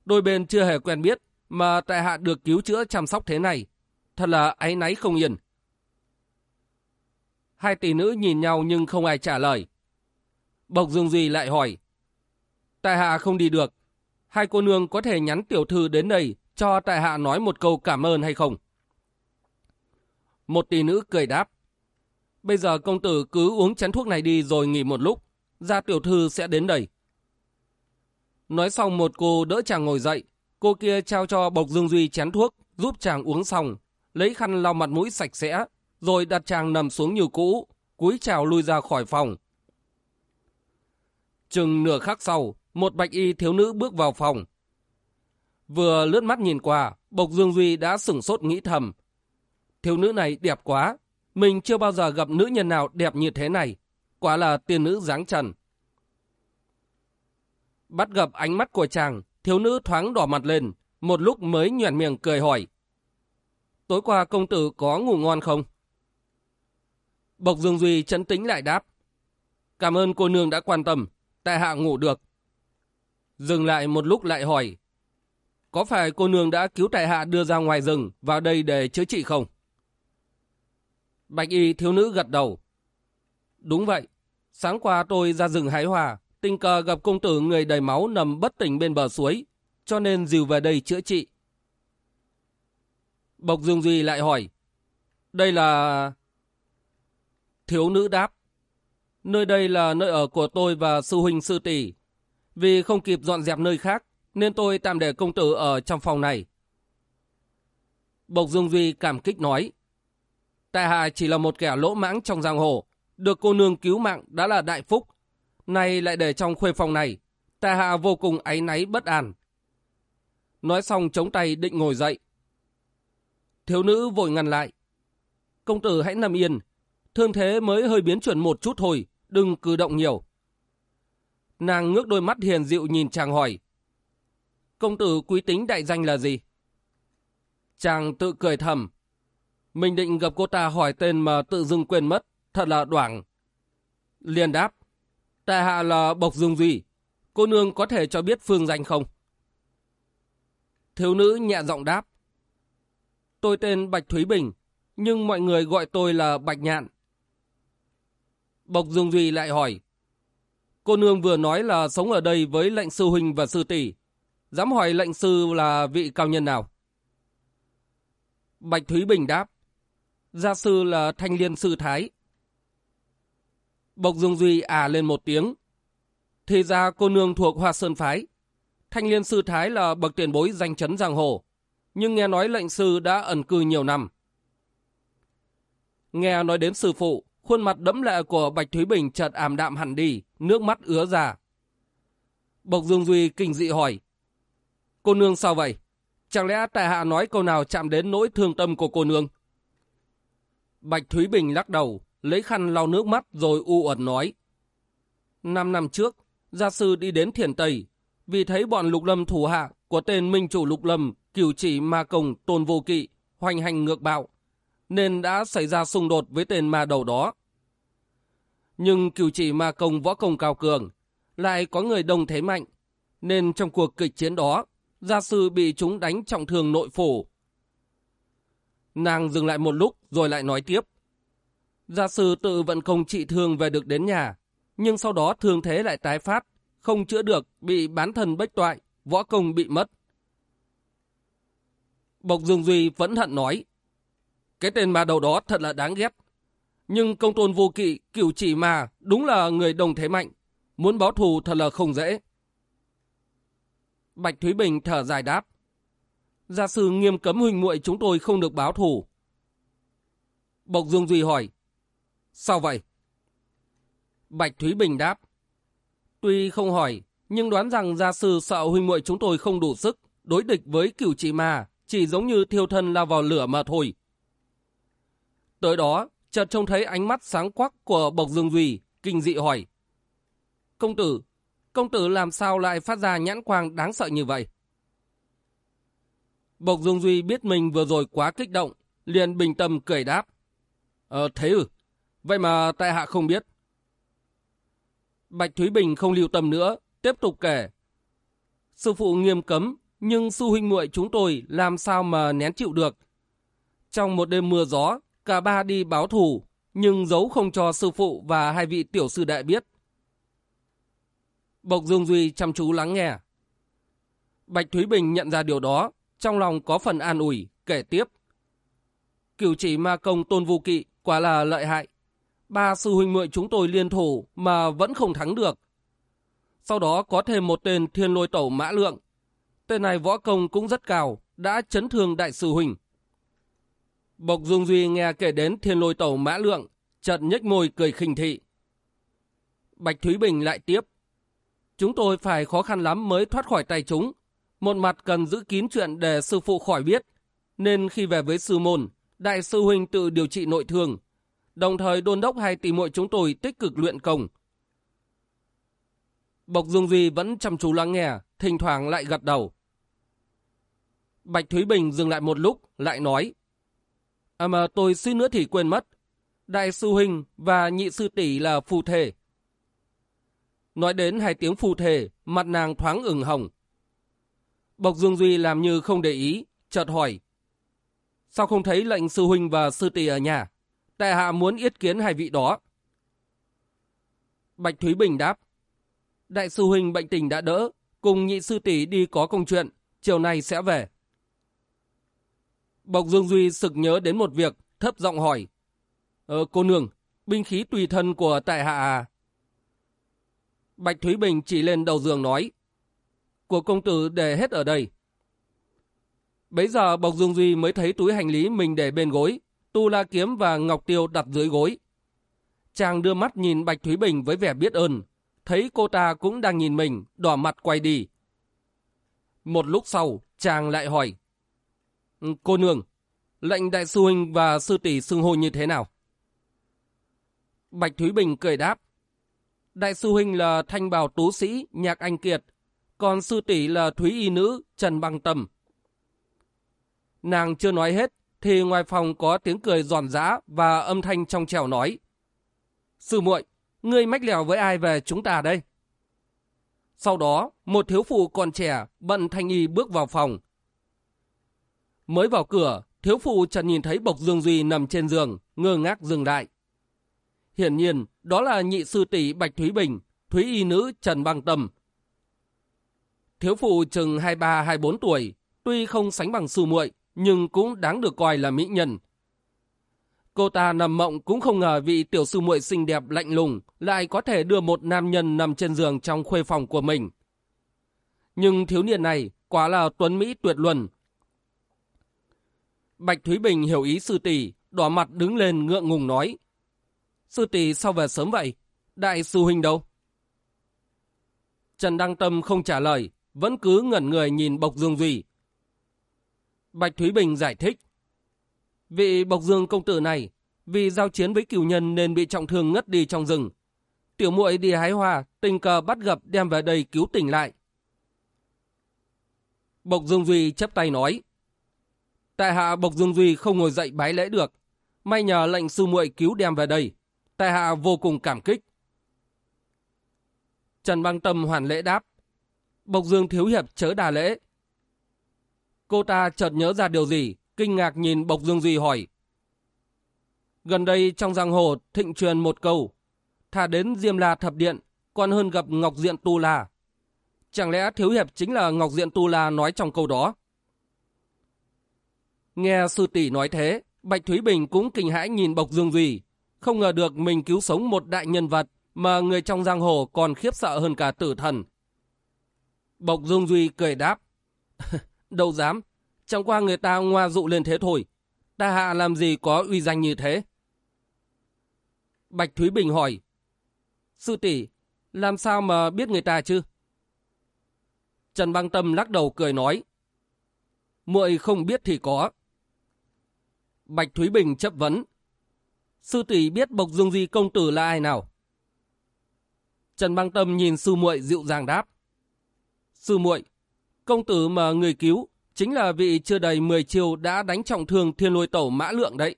Đôi bên chưa hề quen biết, mà tại hạ được cứu chữa chăm sóc thế này. Thật là áy náy không yên. Hai tỷ nữ nhìn nhau nhưng không ai trả lời. Bộc Dương Duy lại hỏi. Tại hạ không đi được. Hai cô nương có thể nhắn tiểu thư đến đây cho tại hạ nói một câu cảm ơn hay không? Một tỷ nữ cười đáp. Bây giờ công tử cứ uống chén thuốc này đi rồi nghỉ một lúc. Gia tiểu thư sẽ đến đây. Nói xong một cô đỡ chàng ngồi dậy. Cô kia trao cho Bộc Dương Duy chén thuốc, giúp chàng uống xong. Lấy khăn lau mặt mũi sạch sẽ, rồi đặt chàng nằm xuống như cũ, cúi chào lui ra khỏi phòng. Chừng nửa khắc sau, một bạch y thiếu nữ bước vào phòng. Vừa lướt mắt nhìn qua, Bộc Dương Duy đã sửng sốt nghĩ thầm. Thiếu nữ này đẹp quá, mình chưa bao giờ gặp nữ nhân nào đẹp như thế này. Quả là tiên nữ dáng trần. Bắt gặp ánh mắt của chàng, thiếu nữ thoáng đỏ mặt lên, một lúc mới nhoẻn miệng cười hỏi. Tối qua công tử có ngủ ngon không? Bộc Dương Duy chấn tĩnh lại đáp. Cảm ơn cô nương đã quan tâm, tại hạ ngủ được. Dừng lại một lúc lại hỏi. Có phải cô nương đã cứu tại hạ đưa ra ngoài rừng vào đây để chữa trị không? Bạch y thiếu nữ gật đầu. Đúng vậy. Sáng qua tôi ra rừng hái hòa, tình cờ gặp công tử người đầy máu nằm bất tỉnh bên bờ suối, cho nên dìu về đây chữa trị. Bộc Dương Duy lại hỏi. Đây là... Thiếu nữ đáp. Nơi đây là nơi ở của tôi và sư huynh sư tỷ. Vì không kịp dọn dẹp nơi khác, nên tôi tạm để công tử ở trong phòng này. Bộc Dương Duy cảm kích nói. Tại hạ chỉ là một kẻ lỗ mãng trong giang hồ, được cô nương cứu mạng đã là đại phúc. Nay lại để trong khuê phòng này, tại hạ vô cùng áy náy bất an. Nói xong chống tay định ngồi dậy. Thiếu nữ vội ngăn lại. Công tử hãy nằm yên, thương thế mới hơi biến chuyển một chút thôi, đừng cử động nhiều. Nàng ngước đôi mắt hiền dịu nhìn chàng hỏi. Công tử quý tính đại danh là gì? Chàng tự cười thầm. Mình định gặp cô ta hỏi tên mà tự dưng quên mất, thật là đoảng. Liền đáp. Tại hạ là Bộc Dương Duy. Cô nương có thể cho biết phương danh không? Thiếu nữ nhẹ giọng đáp. Tôi tên Bạch Thúy Bình, nhưng mọi người gọi tôi là Bạch Nhạn. Bộc Dương Duy lại hỏi. Cô nương vừa nói là sống ở đây với lệnh sư huynh và sư tỷ. Dám hỏi lệnh sư là vị cao nhân nào? Bạch Thúy Bình đáp. Gia sư là Thanh Liên Sư Thái. Bộc Dương Duy à lên một tiếng. Thì ra cô nương thuộc Hoa Sơn Phái. Thanh Liên Sư Thái là bậc tiền bối danh chấn giang hồ. Nhưng nghe nói lệnh sư đã ẩn cư nhiều năm. Nghe nói đến sư phụ, khuôn mặt đẫm lệ của Bạch Thúy Bình chợt ảm đạm hẳn đi, nước mắt ứa ra. Bộc Dương Duy kinh dị hỏi. Cô nương sao vậy? Chẳng lẽ tại hạ nói câu nào chạm đến nỗi thương tâm của cô nương? Bạch Thúy Bình lắc đầu, lấy khăn lau nước mắt rồi u uẩn nói. Năm năm trước, gia sư đi đến Thiền Tây, vì thấy bọn lục lâm thủ hạ của tên minh chủ lục lâm, cửu chỉ ma công tôn vô kỵ, hoành hành ngược bạo, nên đã xảy ra xung đột với tên ma đầu đó. Nhưng cửu chỉ ma công võ công cao cường, lại có người đồng thế mạnh, nên trong cuộc kịch chiến đó, gia sư bị chúng đánh trọng thương nội phủ. Nàng dừng lại một lúc rồi lại nói tiếp. Gia sư tự vận công trị thương về được đến nhà, nhưng sau đó thương thế lại tái phát, không chữa được, bị bán thần bách toại, võ công bị mất. Bộc Dương Duy vẫn hận nói, cái tên ma đầu đó thật là đáng ghét. Nhưng công tôn vô kỵ, cửu chỉ mà, đúng là người đồng thế mạnh. Muốn báo thù thật là không dễ. Bạch Thúy Bình thở dài đáp. Gia sư nghiêm cấm huynh muội chúng tôi không được báo thù. Bộc Dương Duy hỏi. Sao vậy? Bạch Thúy Bình đáp. Tuy không hỏi, nhưng đoán rằng gia sư sợ huynh muội chúng tôi không đủ sức, đối địch với cửu trị ma, chỉ giống như thiêu thân lao vào lửa mà thôi. Tới đó, chợt trông thấy ánh mắt sáng quắc của Bộc Dương Duy, kinh dị hỏi. Công tử, công tử làm sao lại phát ra nhãn quang đáng sợ như vậy? Bộc Dương Duy biết mình vừa rồi quá kích động, liền bình tâm cười đáp. Ờ, thế ư? Vậy mà tại hạ không biết. Bạch Thúy Bình không lưu tâm nữa, tiếp tục kể. Sư phụ nghiêm cấm, nhưng sư huynh muội chúng tôi làm sao mà nén chịu được. Trong một đêm mưa gió, cả ba đi báo thù, nhưng giấu không cho sư phụ và hai vị tiểu sư đại biết. Bộc Dương Duy chăm chú lắng nghe. Bạch Thúy Bình nhận ra điều đó, trong lòng có phần an ủi, kể tiếp. Cửu chỉ ma công tôn vô kỵ, quả là lợi hại. Ba sư huynh muội chúng tôi liên thủ mà vẫn không thắng được. Sau đó có thêm một tên thiên lôi tẩu mã lượng. Tên này võ công cũng rất cao, đã chấn thương đại sư huynh. Bộc Dung Duy nghe kể đến thiên lôi tẩu mã lượng, chợt nhếch môi cười khinh thị. Bạch Thúy Bình lại tiếp. Chúng tôi phải khó khăn lắm mới thoát khỏi tay chúng. Một mặt cần giữ kín chuyện để sư phụ khỏi biết. Nên khi về với sư môn, đại sư huynh tự điều trị nội thương. Đồng thời đôn đốc hai tỷ muội chúng tôi tích cực luyện công. Bộc Dương Duy vẫn chăm chú lắng nghe, thỉnh thoảng lại gật đầu. Bạch Thúy Bình dừng lại một lúc, lại nói. À mà tôi suy nữa thì quên mất. Đại sư huynh và nhị sư tỷ là phù thể. Nói đến hai tiếng phù thể, mặt nàng thoáng ửng hồng. Bộc Dương Duy làm như không để ý, chợt hỏi. Sao không thấy lệnh sư huynh và sư tỷ ở nhà? Tại hạ muốn yết kiến hai vị đó. Bạch Thúy Bình đáp. Đại sư huynh bệnh tình đã đỡ, cùng nhị sư tỷ đi có công chuyện, chiều nay sẽ về. Bộc Dương Duy sực nhớ đến một việc, thấp giọng hỏi. Ờ, cô nương, binh khí tùy thân của tại hạ à? Bạch Thúy Bình chỉ lên đầu giường nói. Của công tử để hết ở đây. Bấy giờ Bộc Dương Duy mới thấy túi hành lý mình để bên gối, tu la kiếm và ngọc tiêu đặt dưới gối. Chàng đưa mắt nhìn Bạch Thúy Bình với vẻ biết ơn, thấy cô ta cũng đang nhìn mình, đỏ mặt quay đi. Một lúc sau, chàng lại hỏi. Cô nương, lệnh đại sư huynh và sư tỷ xưng hô như thế nào? Bạch Thúy Bình cười đáp. Đại sư huynh là thanh bào tú sĩ, nhạc anh kiệt, còn sư tỷ là thúy y nữ, Trần Băng Tâm. Nàng chưa nói hết, thì ngoài phòng có tiếng cười giòn giã và âm thanh trong trèo nói. Sư muội, ngươi mách lèo với ai về chúng ta đây? Sau đó, một thiếu phụ còn trẻ, bận thanh y bước vào phòng. Mới vào cửa, thiếu phụ chợt nhìn thấy Bộc Dương Duy nằm trên giường, ngơ ngác dừng lại. Hiển nhiên, đó là nhị sư tỷ Bạch Thúy Bình, Thúy y nữ Trần Băng Tâm. Thiếu phụ chừng 23-24 tuổi, tuy không sánh bằng sư muội, nhưng cũng đáng được coi là mỹ nhân. Cô ta nằm mộng cũng không ngờ vị tiểu sư muội xinh đẹp lạnh lùng lại có thể đưa một nam nhân nằm trên giường trong khuê phòng của mình. Nhưng thiếu niên này quả là tuấn Mỹ tuyệt luân. Bạch Thúy Bình hiểu ý sư tỷ, đỏ mặt đứng lên ngượng ngùng nói. Sư tỷ sao về sớm vậy? Đại sư huynh đâu? Trần Đăng Tâm không trả lời, vẫn cứ ngẩn người nhìn Bộc Dương Duy. Bạch Thúy Bình giải thích. Vị Bộc Dương công tử này, vì giao chiến với cửu nhân nên bị trọng thương ngất đi trong rừng. Tiểu muội đi hái hoa, tình cờ bắt gặp đem về đây cứu tỉnh lại. Bộc Dương Duy chấp tay nói. Tại hạ Bộc Dương Duy không ngồi dậy bái lễ được. May nhờ lệnh sư muội cứu đem về đây. Tại hạ vô cùng cảm kích. Trần Băng Tâm hoàn lễ đáp. Bộc Dương Thiếu Hiệp chớ đà lễ. Cô ta chợt nhớ ra điều gì, kinh ngạc nhìn Bộc Dương Duy hỏi. Gần đây trong giang hồ thịnh truyền một câu, thà đến Diêm La Thập Điện, còn hơn gặp Ngọc Diện Tu La. Chẳng lẽ Thiếu Hiệp chính là Ngọc Diện Tu La nói trong câu đó? Nghe sư tỷ nói thế, Bạch Thúy Bình cũng kinh hãi nhìn Bộc Dương Duy, không ngờ được mình cứu sống một đại nhân vật mà người trong giang hồ còn khiếp sợ hơn cả tử thần. Bộc Dương Duy cười đáp, *laughs* đâu dám, chẳng qua người ta ngoa dụ lên thế thôi, ta hạ làm gì có uy danh như thế. Bạch Thúy Bình hỏi, sư tỷ làm sao mà biết người ta chứ? Trần Băng Tâm lắc đầu cười nói, muội không biết thì có. Bạch Thúy Bình chấp vấn, sư tỷ biết Bộc Dương Di công tử là ai nào? Trần Băng Tâm nhìn sư muội dịu dàng đáp, sư muội, công tử mà người cứu chính là vị chưa đầy 10 chiều đã đánh trọng thương thiên lôi tẩu mã lượng đấy.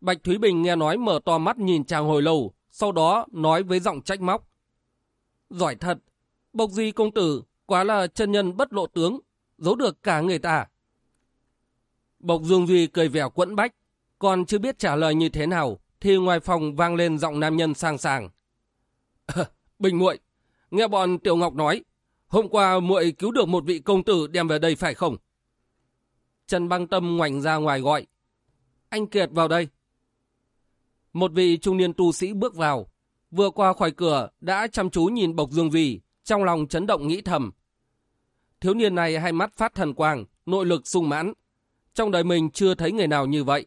Bạch Thúy Bình nghe nói mở to mắt nhìn chàng hồi lâu, sau đó nói với giọng trách móc. Giỏi thật, Bộc Di công tử quá là chân nhân bất lộ tướng, giấu được cả người ta. Bộc Dương Duy cười vẻ quẫn bách, còn chưa biết trả lời như thế nào, thì ngoài phòng vang lên giọng nam nhân sang sàng. *laughs* Bình muội, nghe bọn Tiểu Ngọc nói, hôm qua muội cứu được một vị công tử đem về đây phải không? Trần Băng Tâm ngoảnh ra ngoài gọi. Anh Kiệt vào đây. Một vị trung niên tu sĩ bước vào, vừa qua khỏi cửa đã chăm chú nhìn Bộc Dương Vì, trong lòng chấn động nghĩ thầm. Thiếu niên này hai mắt phát thần quang, nội lực sung mãn. Trong đời mình chưa thấy người nào như vậy.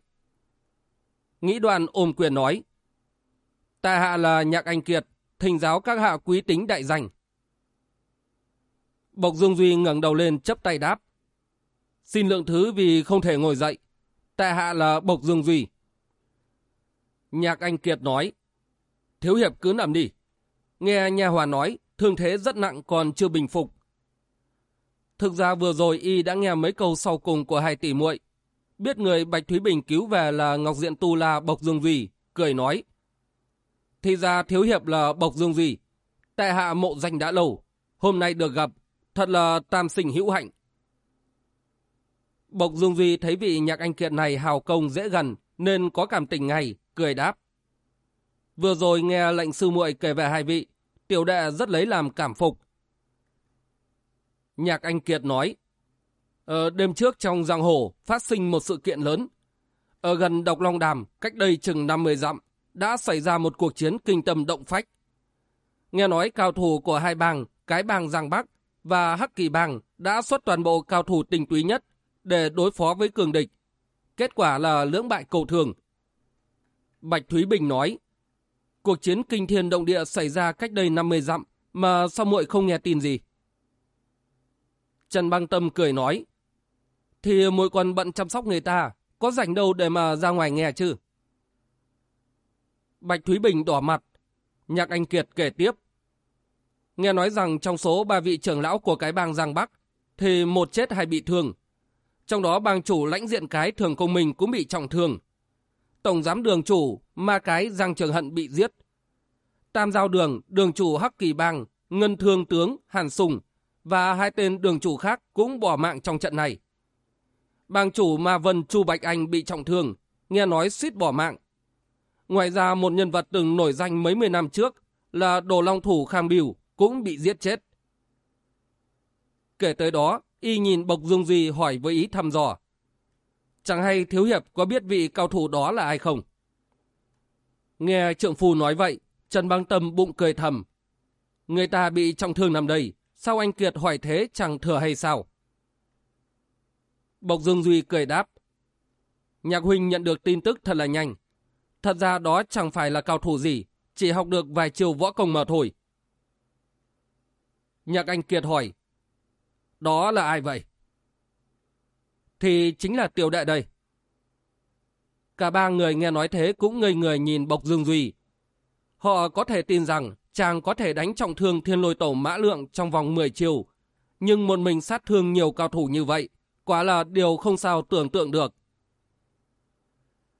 Nghĩ đoàn ôm quyền nói. Tại hạ là Nhạc Anh Kiệt, thỉnh giáo các hạ quý tính đại danh. Bộc Dương Duy ngẩng đầu lên chấp tay đáp. Xin lượng thứ vì không thể ngồi dậy. Tại hạ là Bộc Dương Duy. Nhạc Anh Kiệt nói. Thiếu hiệp cứ nằm đi. Nghe nhà hòa nói, thương thế rất nặng còn chưa bình phục. Thực ra vừa rồi y đã nghe mấy câu sau cùng của hai tỷ muội, biết người Bạch Thúy Bình cứu về là Ngọc Diện Tu La Bộc Dương Duy, cười nói: "Thì ra thiếu hiệp là Bộc Dương Duy, tại hạ mộ danh đã lâu, hôm nay được gặp, thật là tam sinh hữu hạnh." Bộc Dương Duy thấy vị nhạc anh kiệt này hào công dễ gần nên có cảm tình ngay, cười đáp: "Vừa rồi nghe lệnh sư muội kể về hai vị, tiểu đệ rất lấy làm cảm phục. Nhạc Anh Kiệt nói, ờ, đêm trước trong giang hồ phát sinh một sự kiện lớn. Ở gần Độc Long Đàm, cách đây chừng 50 dặm, đã xảy ra một cuộc chiến kinh tâm động phách. Nghe nói cao thủ của hai bang, cái bang Giang Bắc và Hắc Kỳ bang đã xuất toàn bộ cao thủ tinh túy nhất để đối phó với cường địch. Kết quả là lưỡng bại cầu thường. Bạch Thúy Bình nói, Cuộc chiến kinh thiên động địa xảy ra cách đây 50 dặm, mà sao muội không nghe tin gì? Trần Băng Tâm cười nói, thì muội còn bận chăm sóc người ta, có rảnh đâu để mà ra ngoài nghe chứ? Bạch Thúy Bình đỏ mặt, Nhạc Anh Kiệt kể tiếp. Nghe nói rằng trong số ba vị trưởng lão của cái bang Giang Bắc, thì một chết hay bị thương. Trong đó bang chủ lãnh diện cái thường công mình cũng bị trọng thương. Tổng giám đường chủ, ma cái Giang Trường Hận bị giết. Tam giao đường, đường chủ Hắc Kỳ Bang, Ngân Thương Tướng, Hàn Sùng và hai tên đường chủ khác cũng bỏ mạng trong trận này. Bang chủ Ma Vân Chu Bạch Anh bị trọng thương, nghe nói suýt bỏ mạng. Ngoài ra một nhân vật từng nổi danh mấy mươi năm trước là Đồ Long Thủ Khang Biểu cũng bị giết chết. Kể tới đó, y nhìn Bộc Dương Duy hỏi với ý thăm dò. Chẳng hay Thiếu Hiệp có biết vị cao thủ đó là ai không? Nghe trượng phu nói vậy, Trần Băng Tâm bụng cười thầm. Người ta bị trọng thương nằm đây, sao anh Kiệt hỏi thế chẳng thừa hay sao? Bộc Dương Duy cười đáp. Nhạc huynh nhận được tin tức thật là nhanh. Thật ra đó chẳng phải là cao thủ gì, chỉ học được vài chiều võ công mà thôi. Nhạc Anh Kiệt hỏi. Đó là ai vậy? thì chính là tiểu đệ đây. Cả ba người nghe nói thế cũng ngây người nhìn Bộc Dương Duy. Họ có thể tin rằng chàng có thể đánh trọng thương thiên lôi tổ mã lượng trong vòng 10 chiều, nhưng một mình sát thương nhiều cao thủ như vậy, quả là điều không sao tưởng tượng được.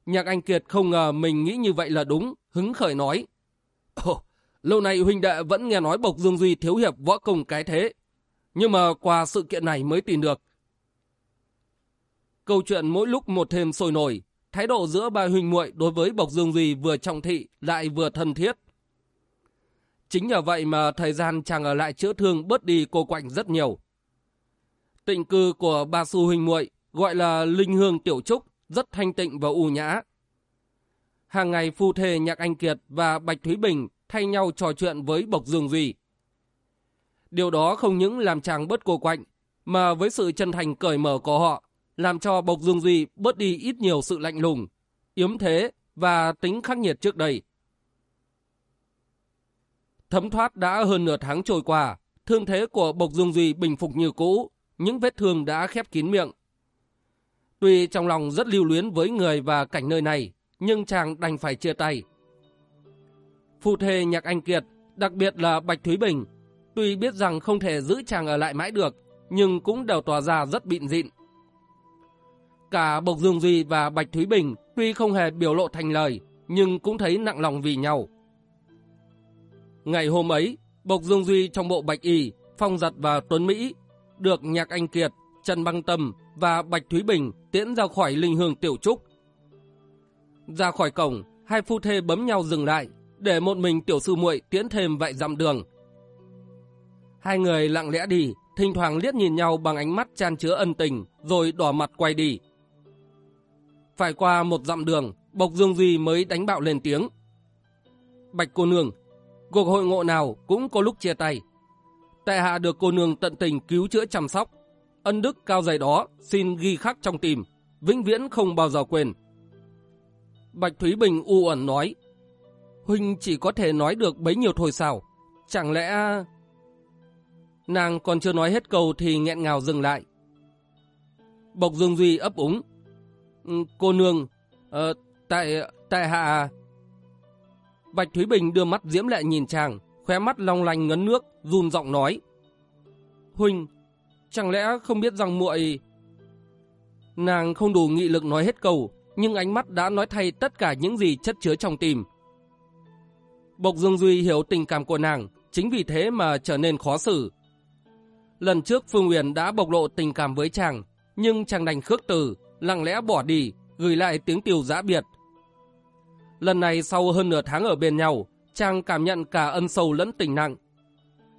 Nhạc Anh Kiệt không ngờ mình nghĩ như vậy là đúng, hứng khởi nói. Ồ, lâu nay huynh đệ vẫn nghe nói Bộc Dương Duy thiếu hiệp võ công cái thế, nhưng mà qua sự kiện này mới tìm được. Câu chuyện mỗi lúc một thêm sôi nổi, thái độ giữa ba huynh muội đối với Bộc Dương Duy vừa trọng thị lại vừa thân thiết. Chính nhờ vậy mà thời gian chàng ở lại chữa thương bớt đi cô quạnh rất nhiều. Tịnh cư của ba sư huynh muội gọi là Linh Hương Tiểu Trúc, rất thanh tịnh và u nhã. Hàng ngày phu thề Nhạc Anh Kiệt và Bạch Thúy Bình thay nhau trò chuyện với Bộc Dương Duy. Điều đó không những làm chàng bớt cô quạnh, mà với sự chân thành cởi mở của họ, làm cho Bộc Dương Duy bớt đi ít nhiều sự lạnh lùng, yếm thế và tính khắc nghiệt trước đây. Thấm thoát đã hơn nửa tháng trôi qua, thương thế của Bộc Dương Duy bình phục như cũ, những vết thương đã khép kín miệng. Tuy trong lòng rất lưu luyến với người và cảnh nơi này, nhưng chàng đành phải chia tay. Phụ thề Nhạc Anh Kiệt, đặc biệt là Bạch Thúy Bình, tuy biết rằng không thể giữ chàng ở lại mãi được, nhưng cũng đều tỏ ra rất bịn dịn. Cả Bộc Dương Duy và Bạch Thúy Bình tuy không hề biểu lộ thành lời, nhưng cũng thấy nặng lòng vì nhau. Ngày hôm ấy, Bộc Dương Duy trong bộ Bạch Y, Phong Giật và Tuấn Mỹ được Nhạc Anh Kiệt, Trần Băng Tâm và Bạch Thúy Bình tiễn ra khỏi linh hương Tiểu Trúc. Ra khỏi cổng, hai phu thê bấm nhau dừng lại, để một mình tiểu sư muội tiến thêm vạy dặm đường. Hai người lặng lẽ đi, thỉnh thoảng liếc nhìn nhau bằng ánh mắt chan chứa ân tình, rồi đỏ mặt quay đi. Phải qua một dặm đường, Bộc Dương Duy mới đánh bạo lên tiếng. Bạch cô nương, cuộc hội ngộ nào cũng có lúc chia tay. Tại hạ được cô nương tận tình cứu chữa chăm sóc. Ân đức cao dày đó xin ghi khắc trong tim, vĩnh viễn không bao giờ quên. Bạch Thúy Bình u ẩn nói, Huynh chỉ có thể nói được bấy nhiêu thôi sao? Chẳng lẽ... Nàng còn chưa nói hết câu thì nghẹn ngào dừng lại. Bộc Dương Duy ấp úng. Ừ, cô nương, ờ, tại, tại hạ... À? Bạch Thúy Bình đưa mắt diễm lệ nhìn chàng, khóe mắt long lanh ngấn nước, run giọng nói. Huynh, chẳng lẽ không biết rằng muội... Nàng không đủ nghị lực nói hết câu, nhưng ánh mắt đã nói thay tất cả những gì chất chứa trong tim. Bộc Dương Duy hiểu tình cảm của nàng, chính vì thế mà trở nên khó xử. Lần trước Phương Uyển đã bộc lộ tình cảm với chàng, nhưng chàng đành khước từ, lặng lẽ bỏ đi, gửi lại tiếng tiêu giã biệt. Lần này sau hơn nửa tháng ở bên nhau, chàng cảm nhận cả ân sâu lẫn tình nặng.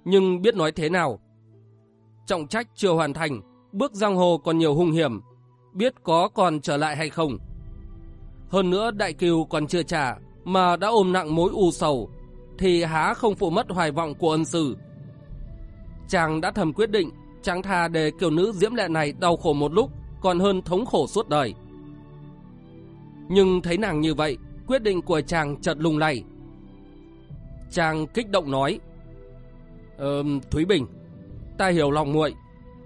Nhưng biết nói thế nào? Trọng trách chưa hoàn thành, bước giang hồ còn nhiều hung hiểm, biết có còn trở lại hay không. Hơn nữa đại kiều còn chưa trả, mà đã ôm nặng mối u sầu, thì há không phụ mất hoài vọng của ân sư. Chàng đã thầm quyết định, chàng thà để kiểu nữ diễm lệ này đau khổ một lúc, còn hơn thống khổ suốt đời. Nhưng thấy nàng như vậy, quyết định của chàng chợt lung lay. Chàng kích động nói, Ờ, Thúy Bình, ta hiểu lòng muội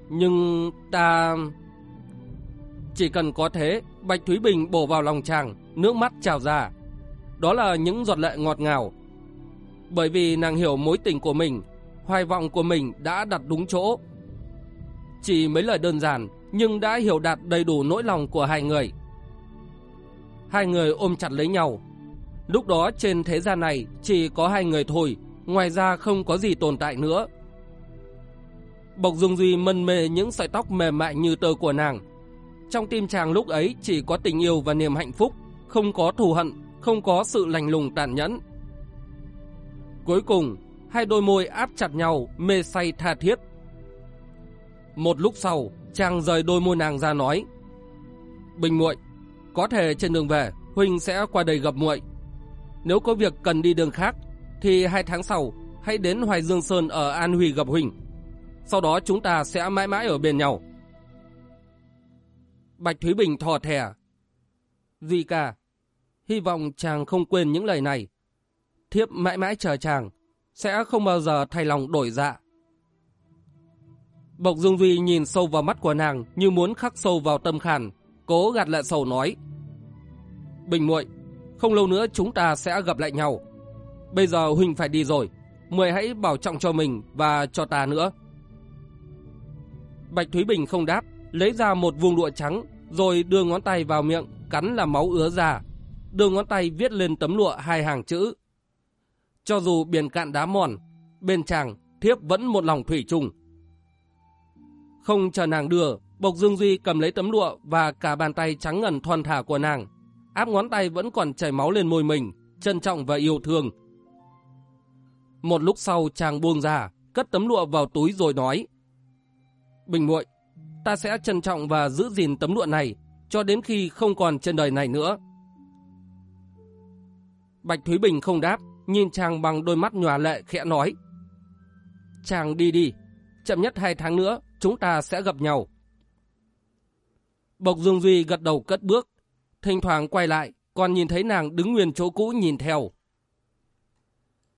nhưng ta... Chỉ cần có thế, Bạch Thúy Bình bổ vào lòng chàng, nước mắt trào ra. Đó là những giọt lệ ngọt ngào. Bởi vì nàng hiểu mối tình của mình, hoài vọng của mình đã đặt đúng chỗ. Chỉ mấy lời đơn giản, nhưng đã hiểu đạt đầy đủ nỗi lòng của hai người. Hai người ôm chặt lấy nhau. Lúc đó trên thế gian này chỉ có hai người thôi, ngoài ra không có gì tồn tại nữa. Bộc Dung Duy mân mê những sợi tóc mềm mại như tơ của nàng. Trong tim chàng lúc ấy chỉ có tình yêu và niềm hạnh phúc, không có thù hận, không có sự lành lùng tàn nhẫn. Cuối cùng, hai đôi môi áp chặt nhau, mê say tha thiết. Một lúc sau, chàng rời đôi môi nàng ra nói, Bình muội, có thể trên đường về, Huynh sẽ qua đây gặp muội. Nếu có việc cần đi đường khác, thì hai tháng sau, hãy đến Hoài Dương Sơn ở An Huy gặp Huynh. Sau đó chúng ta sẽ mãi mãi ở bên nhau. Bạch Thúy Bình thò thẻ. Duy ca, hy vọng chàng không quên những lời này. Thiếp mãi mãi chờ chàng, sẽ không bao giờ thay lòng đổi dạ. Bộc Dương Duy nhìn sâu vào mắt của nàng như muốn khắc sâu vào tâm khản cố gạt lệ sầu nói. Bình muội, không lâu nữa chúng ta sẽ gặp lại nhau. Bây giờ Huynh phải đi rồi, mời hãy bảo trọng cho mình và cho ta nữa. Bạch Thúy Bình không đáp, lấy ra một vùng lụa trắng, rồi đưa ngón tay vào miệng, cắn là máu ứa ra. Đưa ngón tay viết lên tấm lụa hai hàng chữ. Cho dù biển cạn đá mòn, bên chàng thiếp vẫn một lòng thủy chung. Không chờ nàng đưa, Bộc Dương Duy cầm lấy tấm lụa và cả bàn tay trắng ngần thon thả của nàng. áp ngón tay vẫn còn chảy máu lên môi mình, trân trọng và yêu thương. Một lúc sau chàng buông ra, cất tấm lụa vào túi rồi nói. Bình muội, ta sẽ trân trọng và giữ gìn tấm lụa này cho đến khi không còn trên đời này nữa. Bạch Thúy Bình không đáp, nhìn chàng bằng đôi mắt nhòa lệ khẽ nói. Chàng đi đi, chậm nhất hai tháng nữa chúng ta sẽ gặp nhau. Bộc Dương Duy gật đầu cất bước, thỉnh thoảng quay lại, còn nhìn thấy nàng đứng nguyên chỗ cũ nhìn theo.